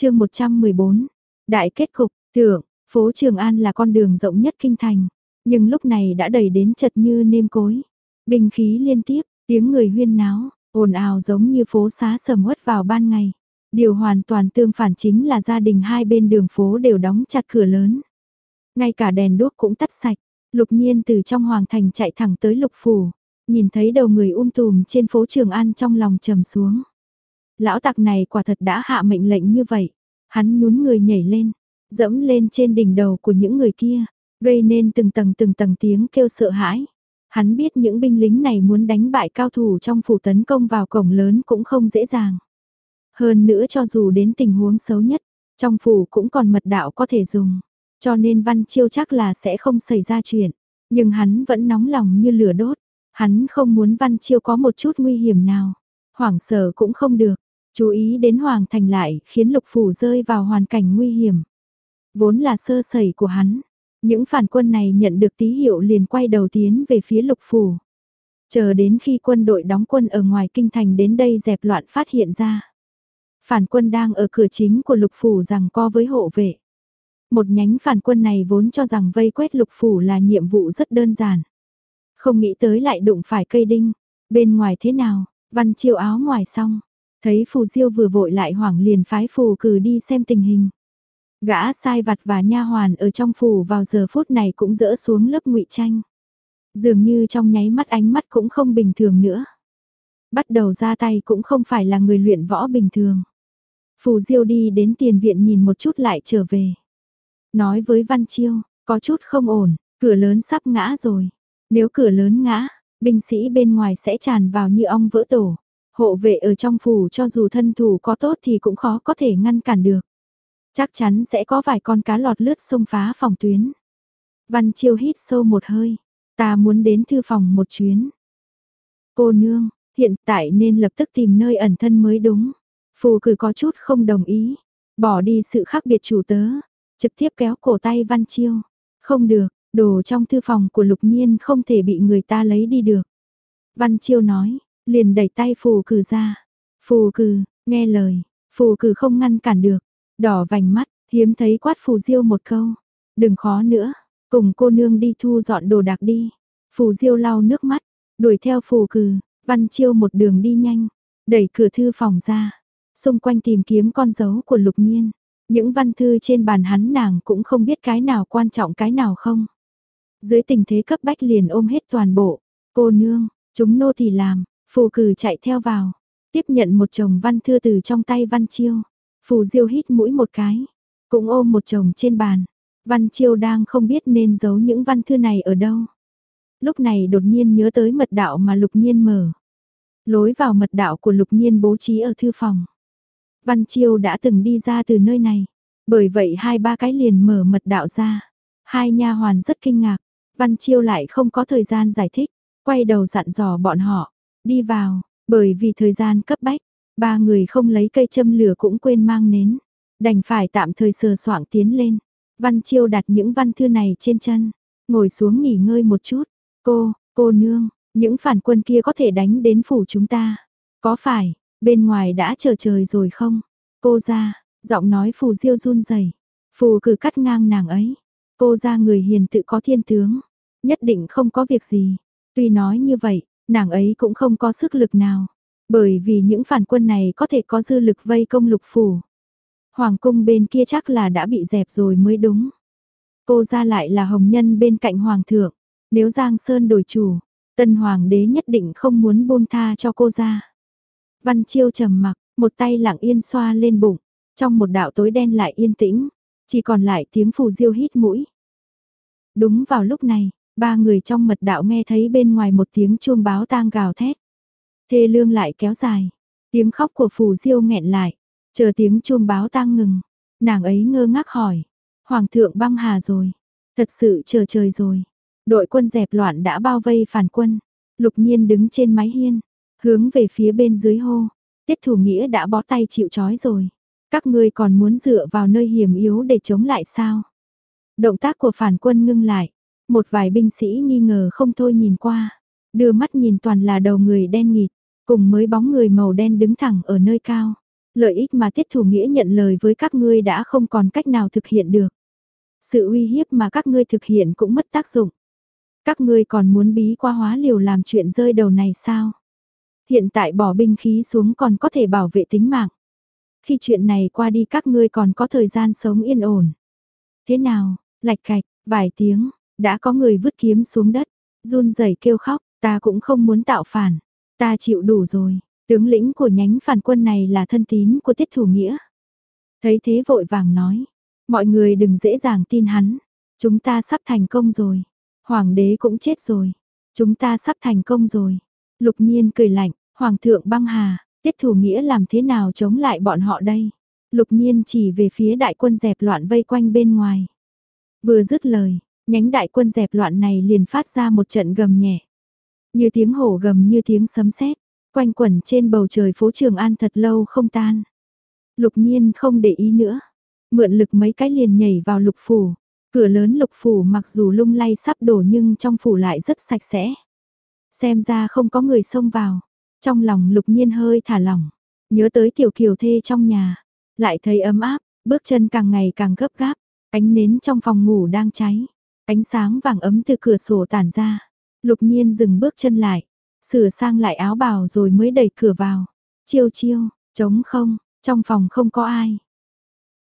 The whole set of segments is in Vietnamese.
chương 114, Đại kết cục, tưởng phố Trường An là con đường rộng nhất kinh thành, nhưng lúc này đã đầy đến chật như nêm cối. Bình khí liên tiếp, tiếng người huyên náo, ồn ào giống như phố xá sầm uất vào ban ngày. Điều hoàn toàn tương phản chính là gia đình hai bên đường phố đều đóng chặt cửa lớn. Ngay cả đèn đuốc cũng tắt sạch, lục nhiên từ trong hoàng thành chạy thẳng tới lục phủ, nhìn thấy đầu người um tùm trên phố Trường An trong lòng trầm xuống. Lão tặc này quả thật đã hạ mệnh lệnh như vậy, hắn nhún người nhảy lên, dẫm lên trên đỉnh đầu của những người kia, gây nên từng tầng từng tầng tiếng kêu sợ hãi. Hắn biết những binh lính này muốn đánh bại cao thủ trong phủ tấn công vào cổng lớn cũng không dễ dàng. Hơn nữa cho dù đến tình huống xấu nhất, trong phủ cũng còn mật đạo có thể dùng. Cho nên Văn Chiêu chắc là sẽ không xảy ra chuyện. Nhưng hắn vẫn nóng lòng như lửa đốt. Hắn không muốn Văn Chiêu có một chút nguy hiểm nào. Hoảng sợ cũng không được. Chú ý đến Hoàng Thành lại khiến lục phủ rơi vào hoàn cảnh nguy hiểm. Vốn là sơ sẩy của hắn. Những phản quân này nhận được tí hiệu liền quay đầu tiến về phía lục phủ. Chờ đến khi quân đội đóng quân ở ngoài kinh thành đến đây dẹp loạn phát hiện ra. Phản quân đang ở cửa chính của lục phủ rằng co với hộ vệ. Một nhánh phản quân này vốn cho rằng vây quét lục phủ là nhiệm vụ rất đơn giản. Không nghĩ tới lại đụng phải cây đinh. Bên ngoài thế nào, văn chiêu áo ngoài xong. Thấy phù diêu vừa vội lại hoảng liền phái phù cử đi xem tình hình. Gã sai vặt và nha hoàn ở trong phủ vào giờ phút này cũng dỡ xuống lớp ngụy tranh. Dường như trong nháy mắt ánh mắt cũng không bình thường nữa. Bắt đầu ra tay cũng không phải là người luyện võ bình thường. Phù Diêu đi đến tiền viện nhìn một chút lại trở về. Nói với Văn Chiêu, có chút không ổn, cửa lớn sắp ngã rồi. Nếu cửa lớn ngã, binh sĩ bên ngoài sẽ tràn vào như ong vỡ tổ. Hộ vệ ở trong phủ cho dù thân thủ có tốt thì cũng khó có thể ngăn cản được. Chắc chắn sẽ có vài con cá lọt lướt xông phá phòng tuyến. Văn Chiêu hít sâu một hơi, ta muốn đến thư phòng một chuyến. Cô nương, hiện tại nên lập tức tìm nơi ẩn thân mới đúng. Phù cử có chút không đồng ý, bỏ đi sự khác biệt chủ tớ, trực tiếp kéo cổ tay Văn Chiêu. Không được, đồ trong thư phòng của Lục Nhiên không thể bị người ta lấy đi được. Văn Chiêu nói, liền đẩy tay phù cử ra. Phù cử, nghe lời, phù cử không ngăn cản được, đỏ vành mắt, hiếm thấy quát phù diêu một câu. Đừng khó nữa, cùng cô nương đi thu dọn đồ đạc đi. Phù diêu lau nước mắt, đuổi theo phù cử, văn chiêu một đường đi nhanh, đẩy cửa thư phòng ra, xung quanh tìm kiếm con dấu của lục nhiên. Những văn thư trên bàn hắn nàng cũng không biết cái nào quan trọng cái nào không. Dưới tình thế cấp bách liền ôm hết toàn bộ, cô nương, chúng nô thì làm, phù cử chạy theo vào, tiếp nhận một chồng văn thư từ trong tay văn chiêu. Phù diêu hít mũi một cái, cũng ôm một chồng trên bàn. Văn chiêu đang không biết nên giấu những văn thư này ở đâu. Lúc này đột nhiên nhớ tới mật đạo mà lục nhiên mở. Lối vào mật đạo của lục nhiên bố trí ở thư phòng. Văn chiêu đã từng đi ra từ nơi này. Bởi vậy hai ba cái liền mở mật đạo ra. Hai nha hoàn rất kinh ngạc. Văn chiêu lại không có thời gian giải thích. Quay đầu dặn dò bọn họ. Đi vào, bởi vì thời gian cấp bách. Ba người không lấy cây châm lửa cũng quên mang nến. Đành phải tạm thời sờ soạng tiến lên. Văn Chiêu đặt những văn thư này trên chân. Ngồi xuống nghỉ ngơi một chút. Cô, cô nương, những phản quân kia có thể đánh đến phủ chúng ta. Có phải, bên ngoài đã chờ trời rồi không? Cô ra, giọng nói phù diêu run rẩy Phù cử cắt ngang nàng ấy. Cô ra người hiền tự có thiên tướng. Nhất định không có việc gì. Tuy nói như vậy, nàng ấy cũng không có sức lực nào. Bởi vì những phản quân này có thể có dư lực vây công lục phủ. Hoàng cung bên kia chắc là đã bị dẹp rồi mới đúng. Cô ra lại là hồng nhân bên cạnh hoàng thượng. Nếu Giang Sơn đổi chủ, tân hoàng đế nhất định không muốn buông tha cho cô ra. Văn Chiêu trầm mặc, một tay lặng yên xoa lên bụng, trong một đạo tối đen lại yên tĩnh, chỉ còn lại tiếng phù diêu hít mũi. Đúng vào lúc này, ba người trong mật đạo nghe thấy bên ngoài một tiếng chuông báo tang gào thét. Thê lương lại kéo dài. Tiếng khóc của phù diêu nghẹn lại. Chờ tiếng chuông báo tang ngừng. Nàng ấy ngơ ngác hỏi. Hoàng thượng băng hà rồi. Thật sự chờ trời rồi. Đội quân dẹp loạn đã bao vây phản quân. Lục nhiên đứng trên mái hiên. Hướng về phía bên dưới hô. Tiết thủ nghĩa đã bó tay chịu trói rồi. Các ngươi còn muốn dựa vào nơi hiểm yếu để chống lại sao? Động tác của phản quân ngưng lại. Một vài binh sĩ nghi ngờ không thôi nhìn qua. Đưa mắt nhìn toàn là đầu người đen nghịt. Cùng mới bóng người màu đen đứng thẳng ở nơi cao. Lợi ích mà tiết thủ nghĩa nhận lời với các ngươi đã không còn cách nào thực hiện được. Sự uy hiếp mà các ngươi thực hiện cũng mất tác dụng. Các ngươi còn muốn bí qua hóa liều làm chuyện rơi đầu này sao? Hiện tại bỏ binh khí xuống còn có thể bảo vệ tính mạng. Khi chuyện này qua đi các ngươi còn có thời gian sống yên ổn. Thế nào, lạch cạch, vài tiếng, đã có người vứt kiếm xuống đất, run rẩy kêu khóc, ta cũng không muốn tạo phản, ta chịu đủ rồi. Tướng lĩnh của nhánh phản quân này là thân tín của tiết thủ nghĩa. Thấy thế vội vàng nói, mọi người đừng dễ dàng tin hắn, chúng ta sắp thành công rồi, hoàng đế cũng chết rồi, chúng ta sắp thành công rồi. Lục nhiên cười lạnh, hoàng thượng băng hà, tiết thủ nghĩa làm thế nào chống lại bọn họ đây? Lục nhiên chỉ về phía đại quân dẹp loạn vây quanh bên ngoài. Vừa dứt lời, nhánh đại quân dẹp loạn này liền phát ra một trận gầm nhẹ. Như tiếng hổ gầm như tiếng sấm sét quanh quẩn trên bầu trời phố Trường An thật lâu không tan. Lục nhiên không để ý nữa, mượn lực mấy cái liền nhảy vào lục phủ, cửa lớn lục phủ mặc dù lung lay sắp đổ nhưng trong phủ lại rất sạch sẽ. Xem ra không có người xông vào, trong lòng lục nhiên hơi thả lỏng, nhớ tới tiểu kiều thê trong nhà, lại thấy ấm áp, bước chân càng ngày càng gấp gáp, ánh nến trong phòng ngủ đang cháy, ánh sáng vàng ấm từ cửa sổ tản ra. Lục nhiên dừng bước chân lại, sửa sang lại áo bào rồi mới đẩy cửa vào. Chiêu chiêu, trống không, trong phòng không có ai.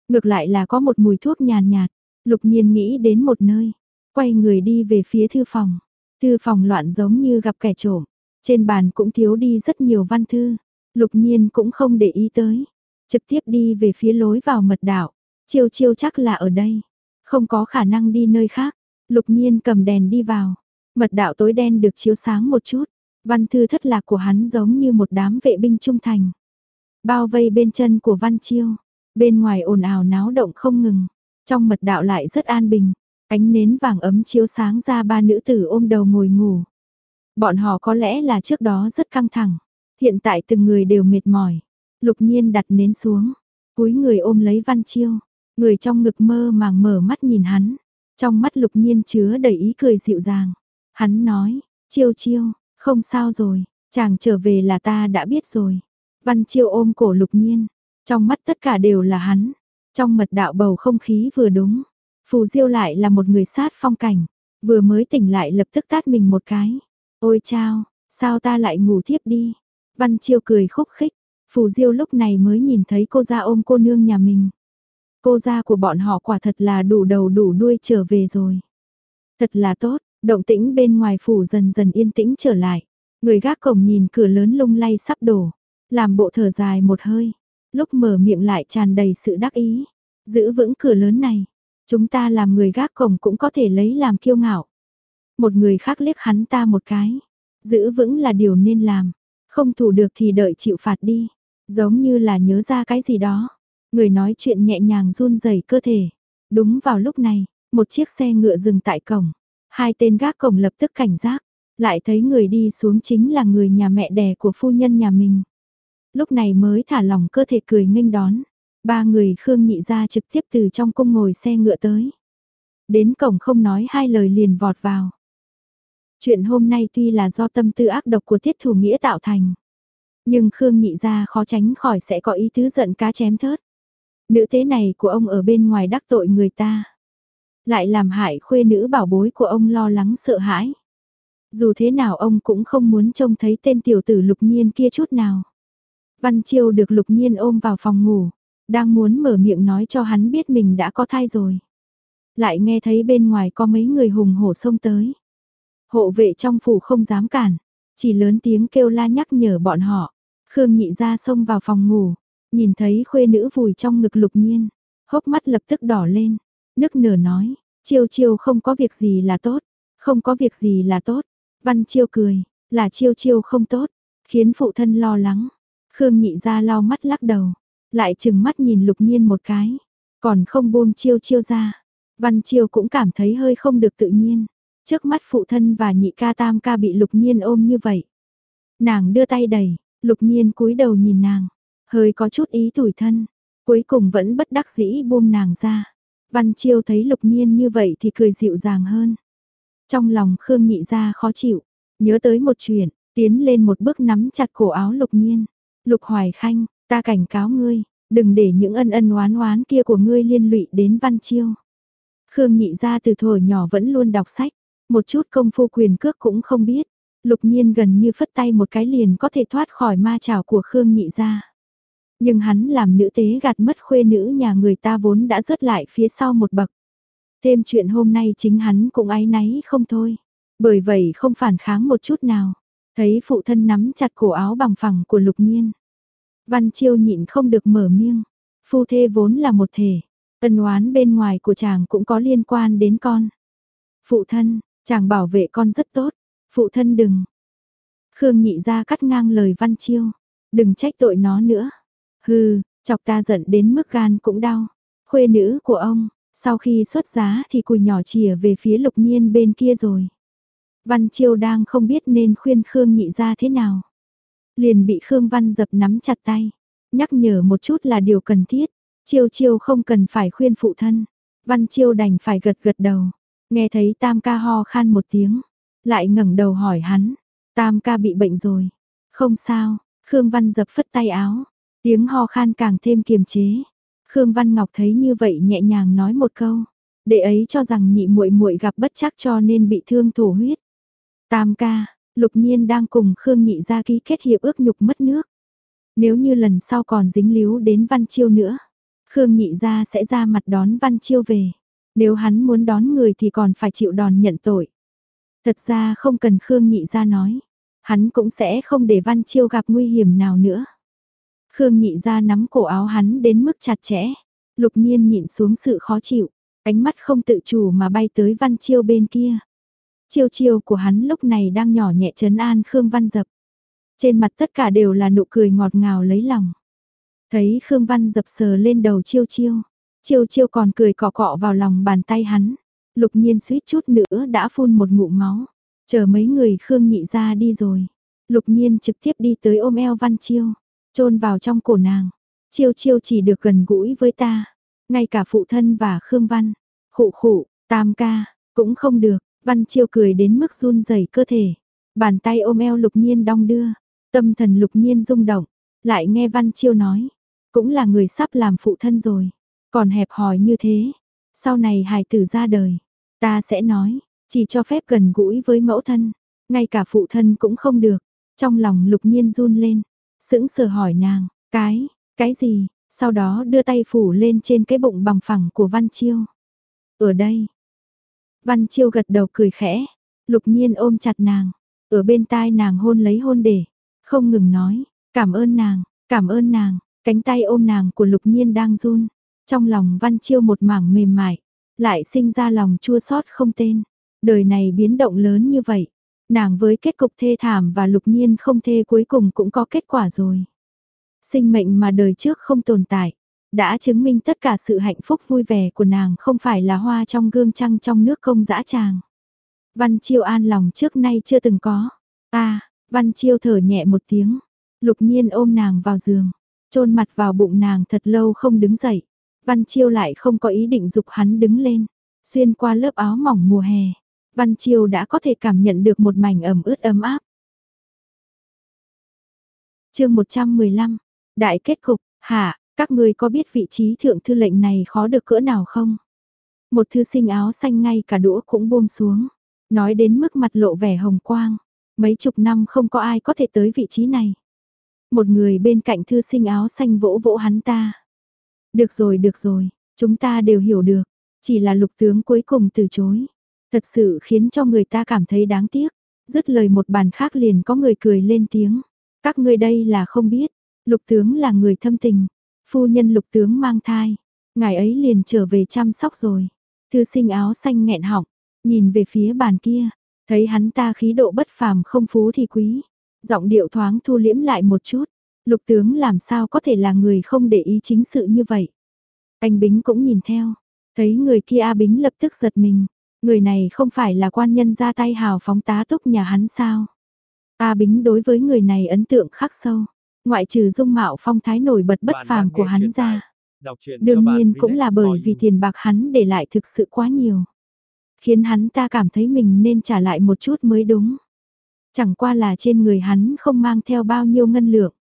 Ngược lại là có một mùi thuốc nhàn nhạt, lục nhiên nghĩ đến một nơi, quay người đi về phía thư phòng. Thư phòng loạn giống như gặp kẻ trộm, trên bàn cũng thiếu đi rất nhiều văn thư, lục nhiên cũng không để ý tới, trực tiếp đi về phía lối vào mật đạo, chiêu chiêu chắc là ở đây, không có khả năng đi nơi khác, lục nhiên cầm đèn đi vào, mật đạo tối đen được chiếu sáng một chút, Văn thư thất lạc của hắn giống như một đám vệ binh trung thành. Bao vây bên chân của Văn Chiêu, bên ngoài ồn ào náo động không ngừng, trong mật đạo lại rất an bình, ánh nến vàng ấm chiếu sáng ra ba nữ tử ôm đầu ngồi ngủ. Bọn họ có lẽ là trước đó rất căng thẳng, hiện tại từng người đều mệt mỏi. Lục nhiên đặt nến xuống, cúi người ôm lấy Văn Chiêu, người trong ngực mơ màng mở mắt nhìn hắn, trong mắt lục nhiên chứa đầy ý cười dịu dàng. Hắn nói, Chiêu Chiêu, không sao rồi, chàng trở về là ta đã biết rồi. Văn Chiêu ôm cổ lục nhiên, trong mắt tất cả đều là hắn. Trong mật đạo bầu không khí vừa đúng, Phù Diêu lại là một người sát phong cảnh, vừa mới tỉnh lại lập tức tát mình một cái. Ôi chao, sao ta lại ngủ thiếp đi? Văn Chiêu cười khúc khích, Phù Diêu lúc này mới nhìn thấy cô ra ôm cô nương nhà mình. Cô gia của bọn họ quả thật là đủ đầu đủ đuôi trở về rồi. Thật là tốt, Động tĩnh bên ngoài phủ dần dần yên tĩnh trở lại. Người gác cổng nhìn cửa lớn lung lay sắp đổ. Làm bộ thở dài một hơi. Lúc mở miệng lại tràn đầy sự đắc ý. Giữ vững cửa lớn này. Chúng ta làm người gác cổng cũng có thể lấy làm kiêu ngạo. Một người khác liếc hắn ta một cái. Giữ vững là điều nên làm. Không thủ được thì đợi chịu phạt đi. Giống như là nhớ ra cái gì đó. Người nói chuyện nhẹ nhàng run rẩy cơ thể. Đúng vào lúc này, một chiếc xe ngựa dừng tại cổng. Hai tên gác cổng lập tức cảnh giác, lại thấy người đi xuống chính là người nhà mẹ đẻ của phu nhân nhà mình. Lúc này mới thả lòng cơ thể cười nghênh đón. Ba người Khương Nhị ra trực tiếp từ trong cung ngồi xe ngựa tới. Đến cổng không nói hai lời liền vọt vào. Chuyện hôm nay tuy là do tâm tư ác độc của tiết thủ nghĩa tạo thành. Nhưng Khương Nhị ra khó tránh khỏi sẽ có ý tứ giận cá chém thớt. Nữ thế này của ông ở bên ngoài đắc tội người ta lại làm hại khuê nữ bảo bối của ông lo lắng sợ hãi. Dù thế nào ông cũng không muốn trông thấy tên tiểu tử lục nhiên kia chút nào. Văn Chiêu được lục nhiên ôm vào phòng ngủ, đang muốn mở miệng nói cho hắn biết mình đã có thai rồi. Lại nghe thấy bên ngoài có mấy người hùng hổ xông tới. Hộ vệ trong phủ không dám cản, chỉ lớn tiếng kêu la nhắc nhở bọn họ. Khương nhị ra xông vào phòng ngủ, nhìn thấy khuê nữ vùi trong ngực lục nhiên, hốc mắt lập tức đỏ lên, nức nở nói, chiêu chiêu không có việc gì là tốt, không có việc gì là tốt. Văn chiêu cười, là chiêu chiêu không tốt, khiến phụ thân lo lắng. Khương nhị ra lau mắt lắc đầu, lại chừng mắt nhìn lục nhiên một cái, còn không buông chiêu chiêu ra. Văn chiêu cũng cảm thấy hơi không được tự nhiên, trước mắt phụ thân và nhị ca tam ca bị lục nhiên ôm như vậy. Nàng đưa tay đẩy, lục nhiên cúi đầu nhìn nàng, hơi có chút ý tủi thân, cuối cùng vẫn bất đắc dĩ buông nàng ra. Văn Chiêu thấy lục nhiên như vậy thì cười dịu dàng hơn. Trong lòng Khương nhị ra khó chịu, nhớ tới một chuyện, tiến lên một bước nắm chặt cổ áo lục nhiên. Lục hoài khanh, Ta cảnh cáo ngươi, đừng để những ân ân oán oán kia của ngươi liên lụy đến Văn Chiêu. Khương nhị ra từ thuở nhỏ vẫn luôn đọc sách, một chút công phu quyền cước cũng không biết. Lục nhiên gần như phất tay một cái liền có thể thoát khỏi ma trảo của Khương nhị ra. Nhưng hắn làm nữ tế gạt mất khuê nữ nhà người ta vốn đã rớt lại phía sau một bậc. Thêm chuyện hôm nay chính hắn cũng áy náy không thôi. Bởi vậy không phản kháng một chút nào. Thấy phụ thân nắm chặt cổ áo bằng phẳng của lục nhiên. Văn chiêu nhịn không được mở miệng. Phu thê vốn là một thể. Ân oán bên ngoài của chàng cũng có liên quan đến con. Phụ thân, chàng bảo vệ con rất tốt. Phụ thân đừng. Khương nhị ra cắt ngang lời Văn Chiêu. Đừng trách tội nó nữa. Hừ, chọc ta giận đến mức gan cũng đau. Khuê nữ của ông, sau khi xuất giá thì cùi nhỏ chìa về phía lục nhiên bên kia rồi. Văn Chiêu đang không biết nên khuyên Khương nhị ra thế nào. Liền bị Khương Văn dập nắm chặt tay. Nhắc nhở một chút là điều cần thiết. Chiêu chiêu không cần phải khuyên phụ thân. Văn Chiêu đành phải gật gật đầu. Nghe thấy Tam ca ho khan một tiếng. Lại ngẩng đầu hỏi hắn. Tam ca bị bệnh rồi. Không sao. Khương Văn dập phất tay áo. Tiếng ho khan càng thêm kiềm chế. Khương Văn Ngọc thấy như vậy nhẹ nhàng nói một câu. Đệ ấy cho rằng nhị muội muội gặp bất chắc cho nên bị thương thổ huyết. Tam ca, Lục Nhiên đang cùng Khương Nhị ra ký kết hiệp ước nhục mất nước. Nếu như lần sau còn dính líu đến Văn Chiêu nữa, Khương Nhị ra sẽ ra mặt đón Văn Chiêu về. Nếu hắn muốn đón người thì còn phải chịu đòn nhận tội. Thật ra không cần Khương Nhị ra nói, hắn cũng sẽ không để Văn Chiêu gặp nguy hiểm nào nữa. Khương Nhị ra nắm cổ áo hắn đến mức chặt chẽ, Lục Nhiên nhịn xuống sự khó chịu, ánh mắt không tự chủ mà bay tới Văn Chiêu bên kia. Chiêu chiêu của hắn lúc này đang nhỏ nhẹ trấn an Khương Văn Dập. Trên mặt tất cả đều là nụ cười ngọt ngào lấy lòng. Thấy Khương Văn Dập sờ lên đầu chiêu chiêu. Chiêu chiêu còn cười cọ cọ vào lòng bàn tay hắn. Lục nhiên suýt chút nữa đã phun một ngụm máu. Chờ mấy người Khương nhị ra đi rồi. Lục nhiên trực tiếp đi tới ôm eo Văn Chiêu chôn vào trong cổ nàng. Chiêu chiêu chỉ được gần gũi với ta. Ngay cả phụ thân và Khương Văn. Khụ khụ, tam ca, cũng không được. Văn Chiêu cười đến mức run rẩy cơ thể. Bàn tay ôm eo Lục Nhiên đong đưa. Tâm thần Lục Nhiên rung động. Lại nghe Văn Chiêu nói. Cũng là người sắp làm phụ thân rồi. Còn hẹp hòi như thế. Sau này hài tử ra đời. Ta sẽ nói. Chỉ cho phép gần gũi với mẫu thân. Ngay cả phụ thân cũng không được. Trong lòng Lục Nhiên run lên. Sững sờ hỏi nàng. Cái, cái gì? Sau đó đưa tay phủ lên trên cái bụng bằng phẳng của Văn Chiêu. Ở đây, Văn Chiêu gật đầu cười khẽ, lục nhiên ôm chặt nàng, ở bên tai nàng hôn lấy hôn để, không ngừng nói, cảm ơn nàng, cảm ơn nàng, cánh tay ôm nàng của lục nhiên đang run, trong lòng Văn Chiêu một mảng mềm mại, lại sinh ra lòng chua xót không tên, đời này biến động lớn như vậy, nàng với kết cục thê thảm và lục nhiên không thê cuối cùng cũng có kết quả rồi. Sinh mệnh mà đời trước không tồn tại, đã chứng minh tất cả sự hạnh phúc vui vẻ của nàng không phải là hoa trong gương trăng trong nước không dã tràng. Văn Chiêu an lòng trước nay chưa từng có. Ta, Văn Chiêu thở nhẹ một tiếng, lục nhiên ôm nàng vào giường, chôn mặt vào bụng nàng thật lâu không đứng dậy. Văn Chiêu lại không có ý định dục hắn đứng lên, xuyên qua lớp áo mỏng mùa hè. Văn Chiêu đã có thể cảm nhận được một mảnh ẩm ướt ấm áp. chương 115, Đại kết cục, Hả, các ngươi có biết vị trí thượng thư lệnh này khó được cỡ nào không? Một thư sinh áo xanh ngay cả đũa cũng buông xuống. Nói đến mức mặt lộ vẻ hồng quang. Mấy chục năm không có ai có thể tới vị trí này. Một người bên cạnh thư sinh áo xanh vỗ vỗ hắn ta. Được rồi, được rồi, chúng ta đều hiểu được. Chỉ là lục tướng cuối cùng từ chối. Thật sự khiến cho người ta cảm thấy đáng tiếc. Dứt lời một bàn khác liền có người cười lên tiếng. Các ngươi đây là không biết. Lục tướng là người thâm tình, phu nhân lục tướng mang thai, ngài ấy liền trở về chăm sóc rồi. Thư sinh áo xanh nghẹn họng, nhìn về phía bàn kia, thấy hắn ta khí độ bất phàm không phú thì quý, giọng điệu thoáng thu liễm lại một chút, lục tướng làm sao có thể là người không để ý chính sự như vậy. Anh Bính cũng nhìn theo, thấy người kia A Bính lập tức giật mình, người này không phải là quan nhân ra tay hào phóng tá túc nhà hắn sao. A Bính đối với người này ấn tượng khắc sâu. Ngoại trừ dung mạo phong thái nổi bật bất phàm của hắn ra. Đương nhiên cũng là bởi vì tiền bạc hắn để lại thực sự quá nhiều. Khiến hắn ta cảm thấy mình nên trả lại một chút mới đúng. Chẳng qua là trên người hắn không mang theo bao nhiêu ngân lượng.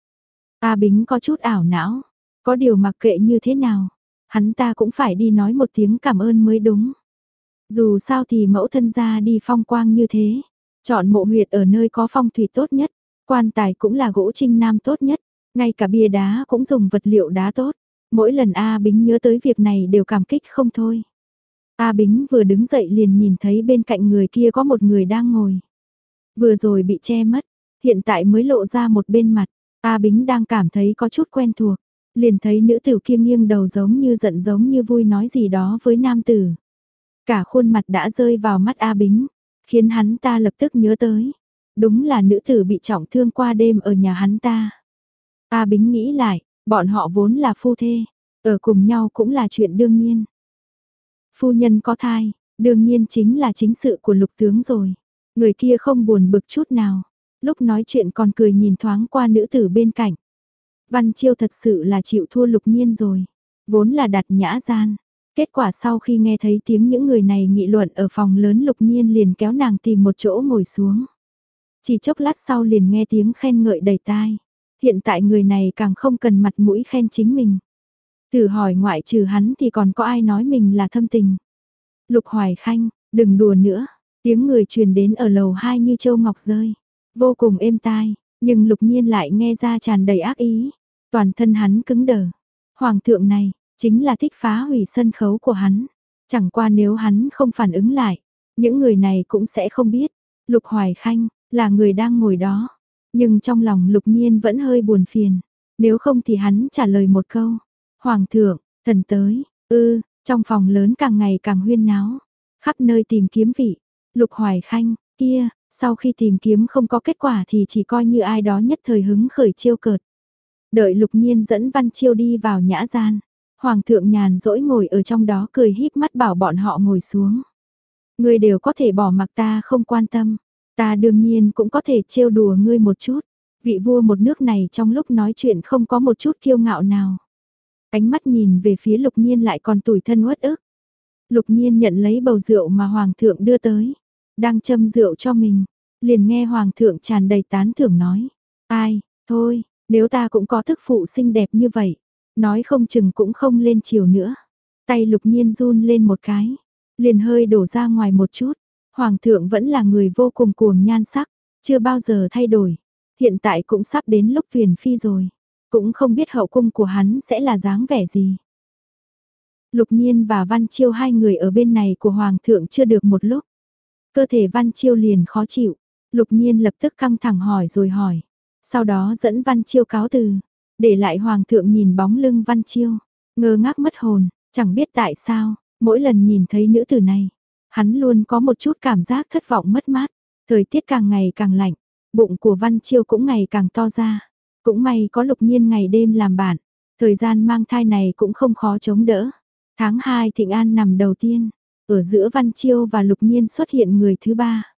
A Bính có chút ảo não, có điều mặc kệ như thế nào, hắn ta cũng phải đi nói một tiếng cảm ơn mới đúng. Dù sao thì mẫu thân ra đi phong quang như thế, chọn mộ huyệt ở nơi có phong thủy tốt nhất, quan tài cũng là gỗ trinh nam tốt nhất, ngay cả bia đá cũng dùng vật liệu đá tốt. Mỗi lần A Bính nhớ tới việc này đều cảm kích không thôi. A Bính vừa đứng dậy liền nhìn thấy bên cạnh người kia có một người đang ngồi. Vừa rồi bị che mất, hiện tại mới lộ ra một bên mặt. A Bính đang cảm thấy có chút quen thuộc. Liền thấy nữ tử kia nghiêng đầu giống như giận giống như vui nói gì đó với nam tử. Cả khuôn mặt đã rơi vào mắt A Bính, khiến hắn ta lập tức nhớ tới. Đúng là nữ tử bị trọng thương qua đêm ở nhà hắn ta. A Bính nghĩ lại, bọn họ vốn là phu thê, ở cùng nhau cũng là chuyện đương nhiên. Phu nhân có thai, đương nhiên chính là chính sự của lục tướng rồi. Người kia không buồn bực chút nào, lúc nói chuyện còn cười nhìn thoáng qua nữ tử bên cạnh. Văn Chiêu thật sự là chịu thua lục nhiên rồi, vốn là đặt nhã gian. Kết quả sau khi nghe thấy tiếng những người này nghị luận ở phòng lớn lục nhiên liền kéo nàng tìm một chỗ ngồi xuống. Chỉ chốc lát sau liền nghe tiếng khen ngợi đầy tai. Hiện tại người này càng không cần mặt mũi khen chính mình. từ hỏi ngoại trừ hắn thì còn có ai nói mình là thâm tình. Lục Hoài Khanh, đừng đùa nữa, tiếng người truyền đến ở lầu 2 như châu ngọc rơi. Vô cùng êm tai, nhưng lục nhiên lại nghe ra tràn đầy ác ý. Toàn thân hắn cứng đờ. Hoàng thượng này, chính là thích phá hủy sân khấu của hắn. Chẳng qua nếu hắn không phản ứng lại, những người này cũng sẽ không biết. Lục Hoài Khanh, là người đang ngồi đó. Nhưng trong lòng lục nhiên vẫn hơi buồn phiền. Nếu không thì hắn trả lời một câu. Hoàng thượng, thần tới, ư, trong phòng lớn càng ngày càng huyên náo. Khắp nơi tìm kiếm vị. Lục Hoài Khanh, kia, sau khi tìm kiếm không có kết quả thì chỉ coi như ai đó nhất thời hứng khởi chiêu cợt. Đợi lục nhiên dẫn văn chiêu đi vào nhã gian. Hoàng thượng nhàn rỗi ngồi ở trong đó cười híp mắt bảo bọn họ ngồi xuống. Người đều có thể bỏ mặc ta không quan tâm. Ta đương nhiên cũng có thể trêu đùa ngươi một chút. Vị vua một nước này trong lúc nói chuyện không có một chút kiêu ngạo nào. Ánh mắt nhìn về phía lục nhiên lại còn tủi thân uất ức. Lục nhiên nhận lấy bầu rượu mà hoàng thượng đưa tới. Đang châm rượu cho mình. Liền nghe hoàng thượng tràn đầy tán thưởng nói. Ai, thôi, nếu ta cũng có thức phụ xinh đẹp như vậy. Nói không chừng cũng không lên chiều nữa. Tay lục nhiên run lên một cái. Liền hơi đổ ra ngoài một chút. Hoàng thượng vẫn là người vô cùng cuồng nhan sắc, chưa bao giờ thay đổi. Hiện tại cũng sắp đến lúc thuyền phi rồi. Cũng không biết hậu cung của hắn sẽ là dáng vẻ gì. Lục Nhiên và Văn Chiêu hai người ở bên này của Hoàng thượng chưa được một lúc. Cơ thể Văn Chiêu liền khó chịu. Lục Nhiên lập tức căng thẳng hỏi rồi hỏi. Sau đó dẫn Văn Chiêu cáo từ. Để lại Hoàng thượng nhìn bóng lưng Văn Chiêu. Ngơ ngác mất hồn, chẳng biết tại sao, mỗi lần nhìn thấy nữ tử này, hắn luôn có một chút cảm giác thất vọng mất mát. Thời tiết càng ngày càng lạnh, bụng của Văn Chiêu cũng ngày càng to ra. Cũng may có lục nhiên ngày đêm làm bạn, thời gian mang thai này cũng không khó chống đỡ. Tháng 2 Thịnh An nằm đầu tiên, ở giữa Văn Chiêu và lục nhiên xuất hiện người thứ ba.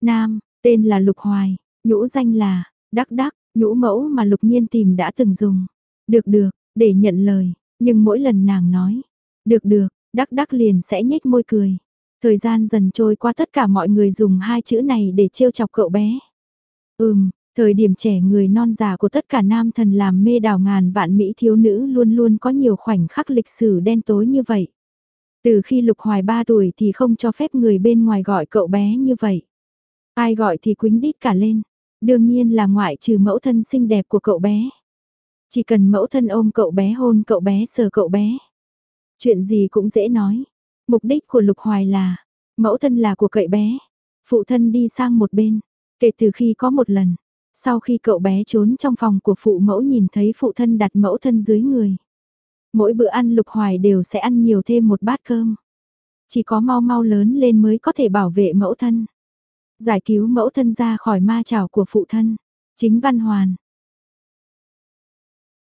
Nam, tên là Lục Hoài, nhũ danh là Đắc Đắc, nhũ mẫu mà lục nhiên tìm đã từng dùng. Được được, để nhận lời, nhưng mỗi lần nàng nói, được được, Đắc Đắc liền sẽ nhếch môi cười. Thời gian dần trôi qua tất cả mọi người dùng hai chữ này để trêu chọc cậu bé. Ừm, thời điểm trẻ người non già của tất cả nam thần làm mê đảo ngàn vạn mỹ thiếu nữ luôn luôn có nhiều khoảnh khắc lịch sử đen tối như vậy. Từ khi Lục Hoài 3 tuổi thì không cho phép người bên ngoài gọi cậu bé như vậy. Ai gọi thì quính đít cả lên. Đương nhiên là ngoại trừ mẫu thân xinh đẹp của cậu bé. Chỉ cần mẫu thân ôm cậu bé hôn cậu bé sờ cậu bé. Chuyện gì cũng dễ nói. Mục đích của Lục Hoài là, mẫu thân là của cậy bé, phụ thân đi sang một bên. Kể từ khi có một lần, sau khi cậu bé trốn trong phòng của phụ mẫu nhìn thấy phụ thân đặt mẫu thân dưới người. Mỗi bữa ăn Lục Hoài đều sẽ ăn nhiều thêm một bát cơm. Chỉ có mau mau lớn lên mới có thể bảo vệ mẫu thân. Giải cứu mẫu thân ra khỏi ma trảo của phụ thân. Chính văn hoàn.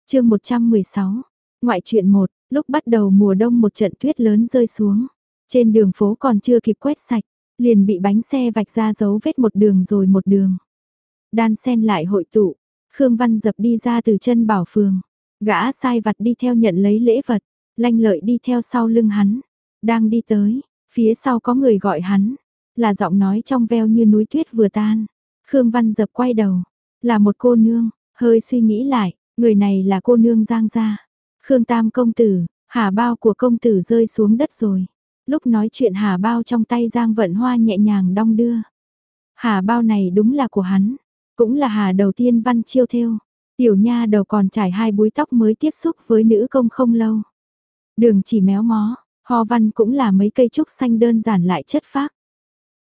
chương 116, ngoại truyện 1, Lúc bắt đầu mùa đông một trận tuyết lớn rơi xuống, trên đường phố còn chưa kịp quét sạch, liền bị bánh xe vạch ra dấu vết một đường rồi một đường. Đan sen lại hội tụ, Khương Văn dập đi ra từ chân bảo phường, gã sai vặt đi theo nhận lấy lễ vật, lanh lợi đi theo sau lưng hắn, đang đi tới, phía sau có người gọi hắn, là giọng nói trong veo như núi tuyết vừa tan. Khương Văn dập quay đầu, là một cô nương, hơi suy nghĩ lại, Người này là cô nương Giang gia. Khương Tam công tử, hà bao của công tử rơi xuống đất rồi. Lúc nói chuyện hà bao trong tay Giang Vận Hoa nhẹ nhàng đong đưa. Hà bao này đúng là của hắn, cũng là hà đầu tiên văn chiêu theo. Tiểu nha đầu còn trải hai búi tóc mới tiếp xúc với nữ công không lâu. Đường chỉ méo mó, ho văn cũng là mấy cây trúc xanh đơn giản lại chất phác.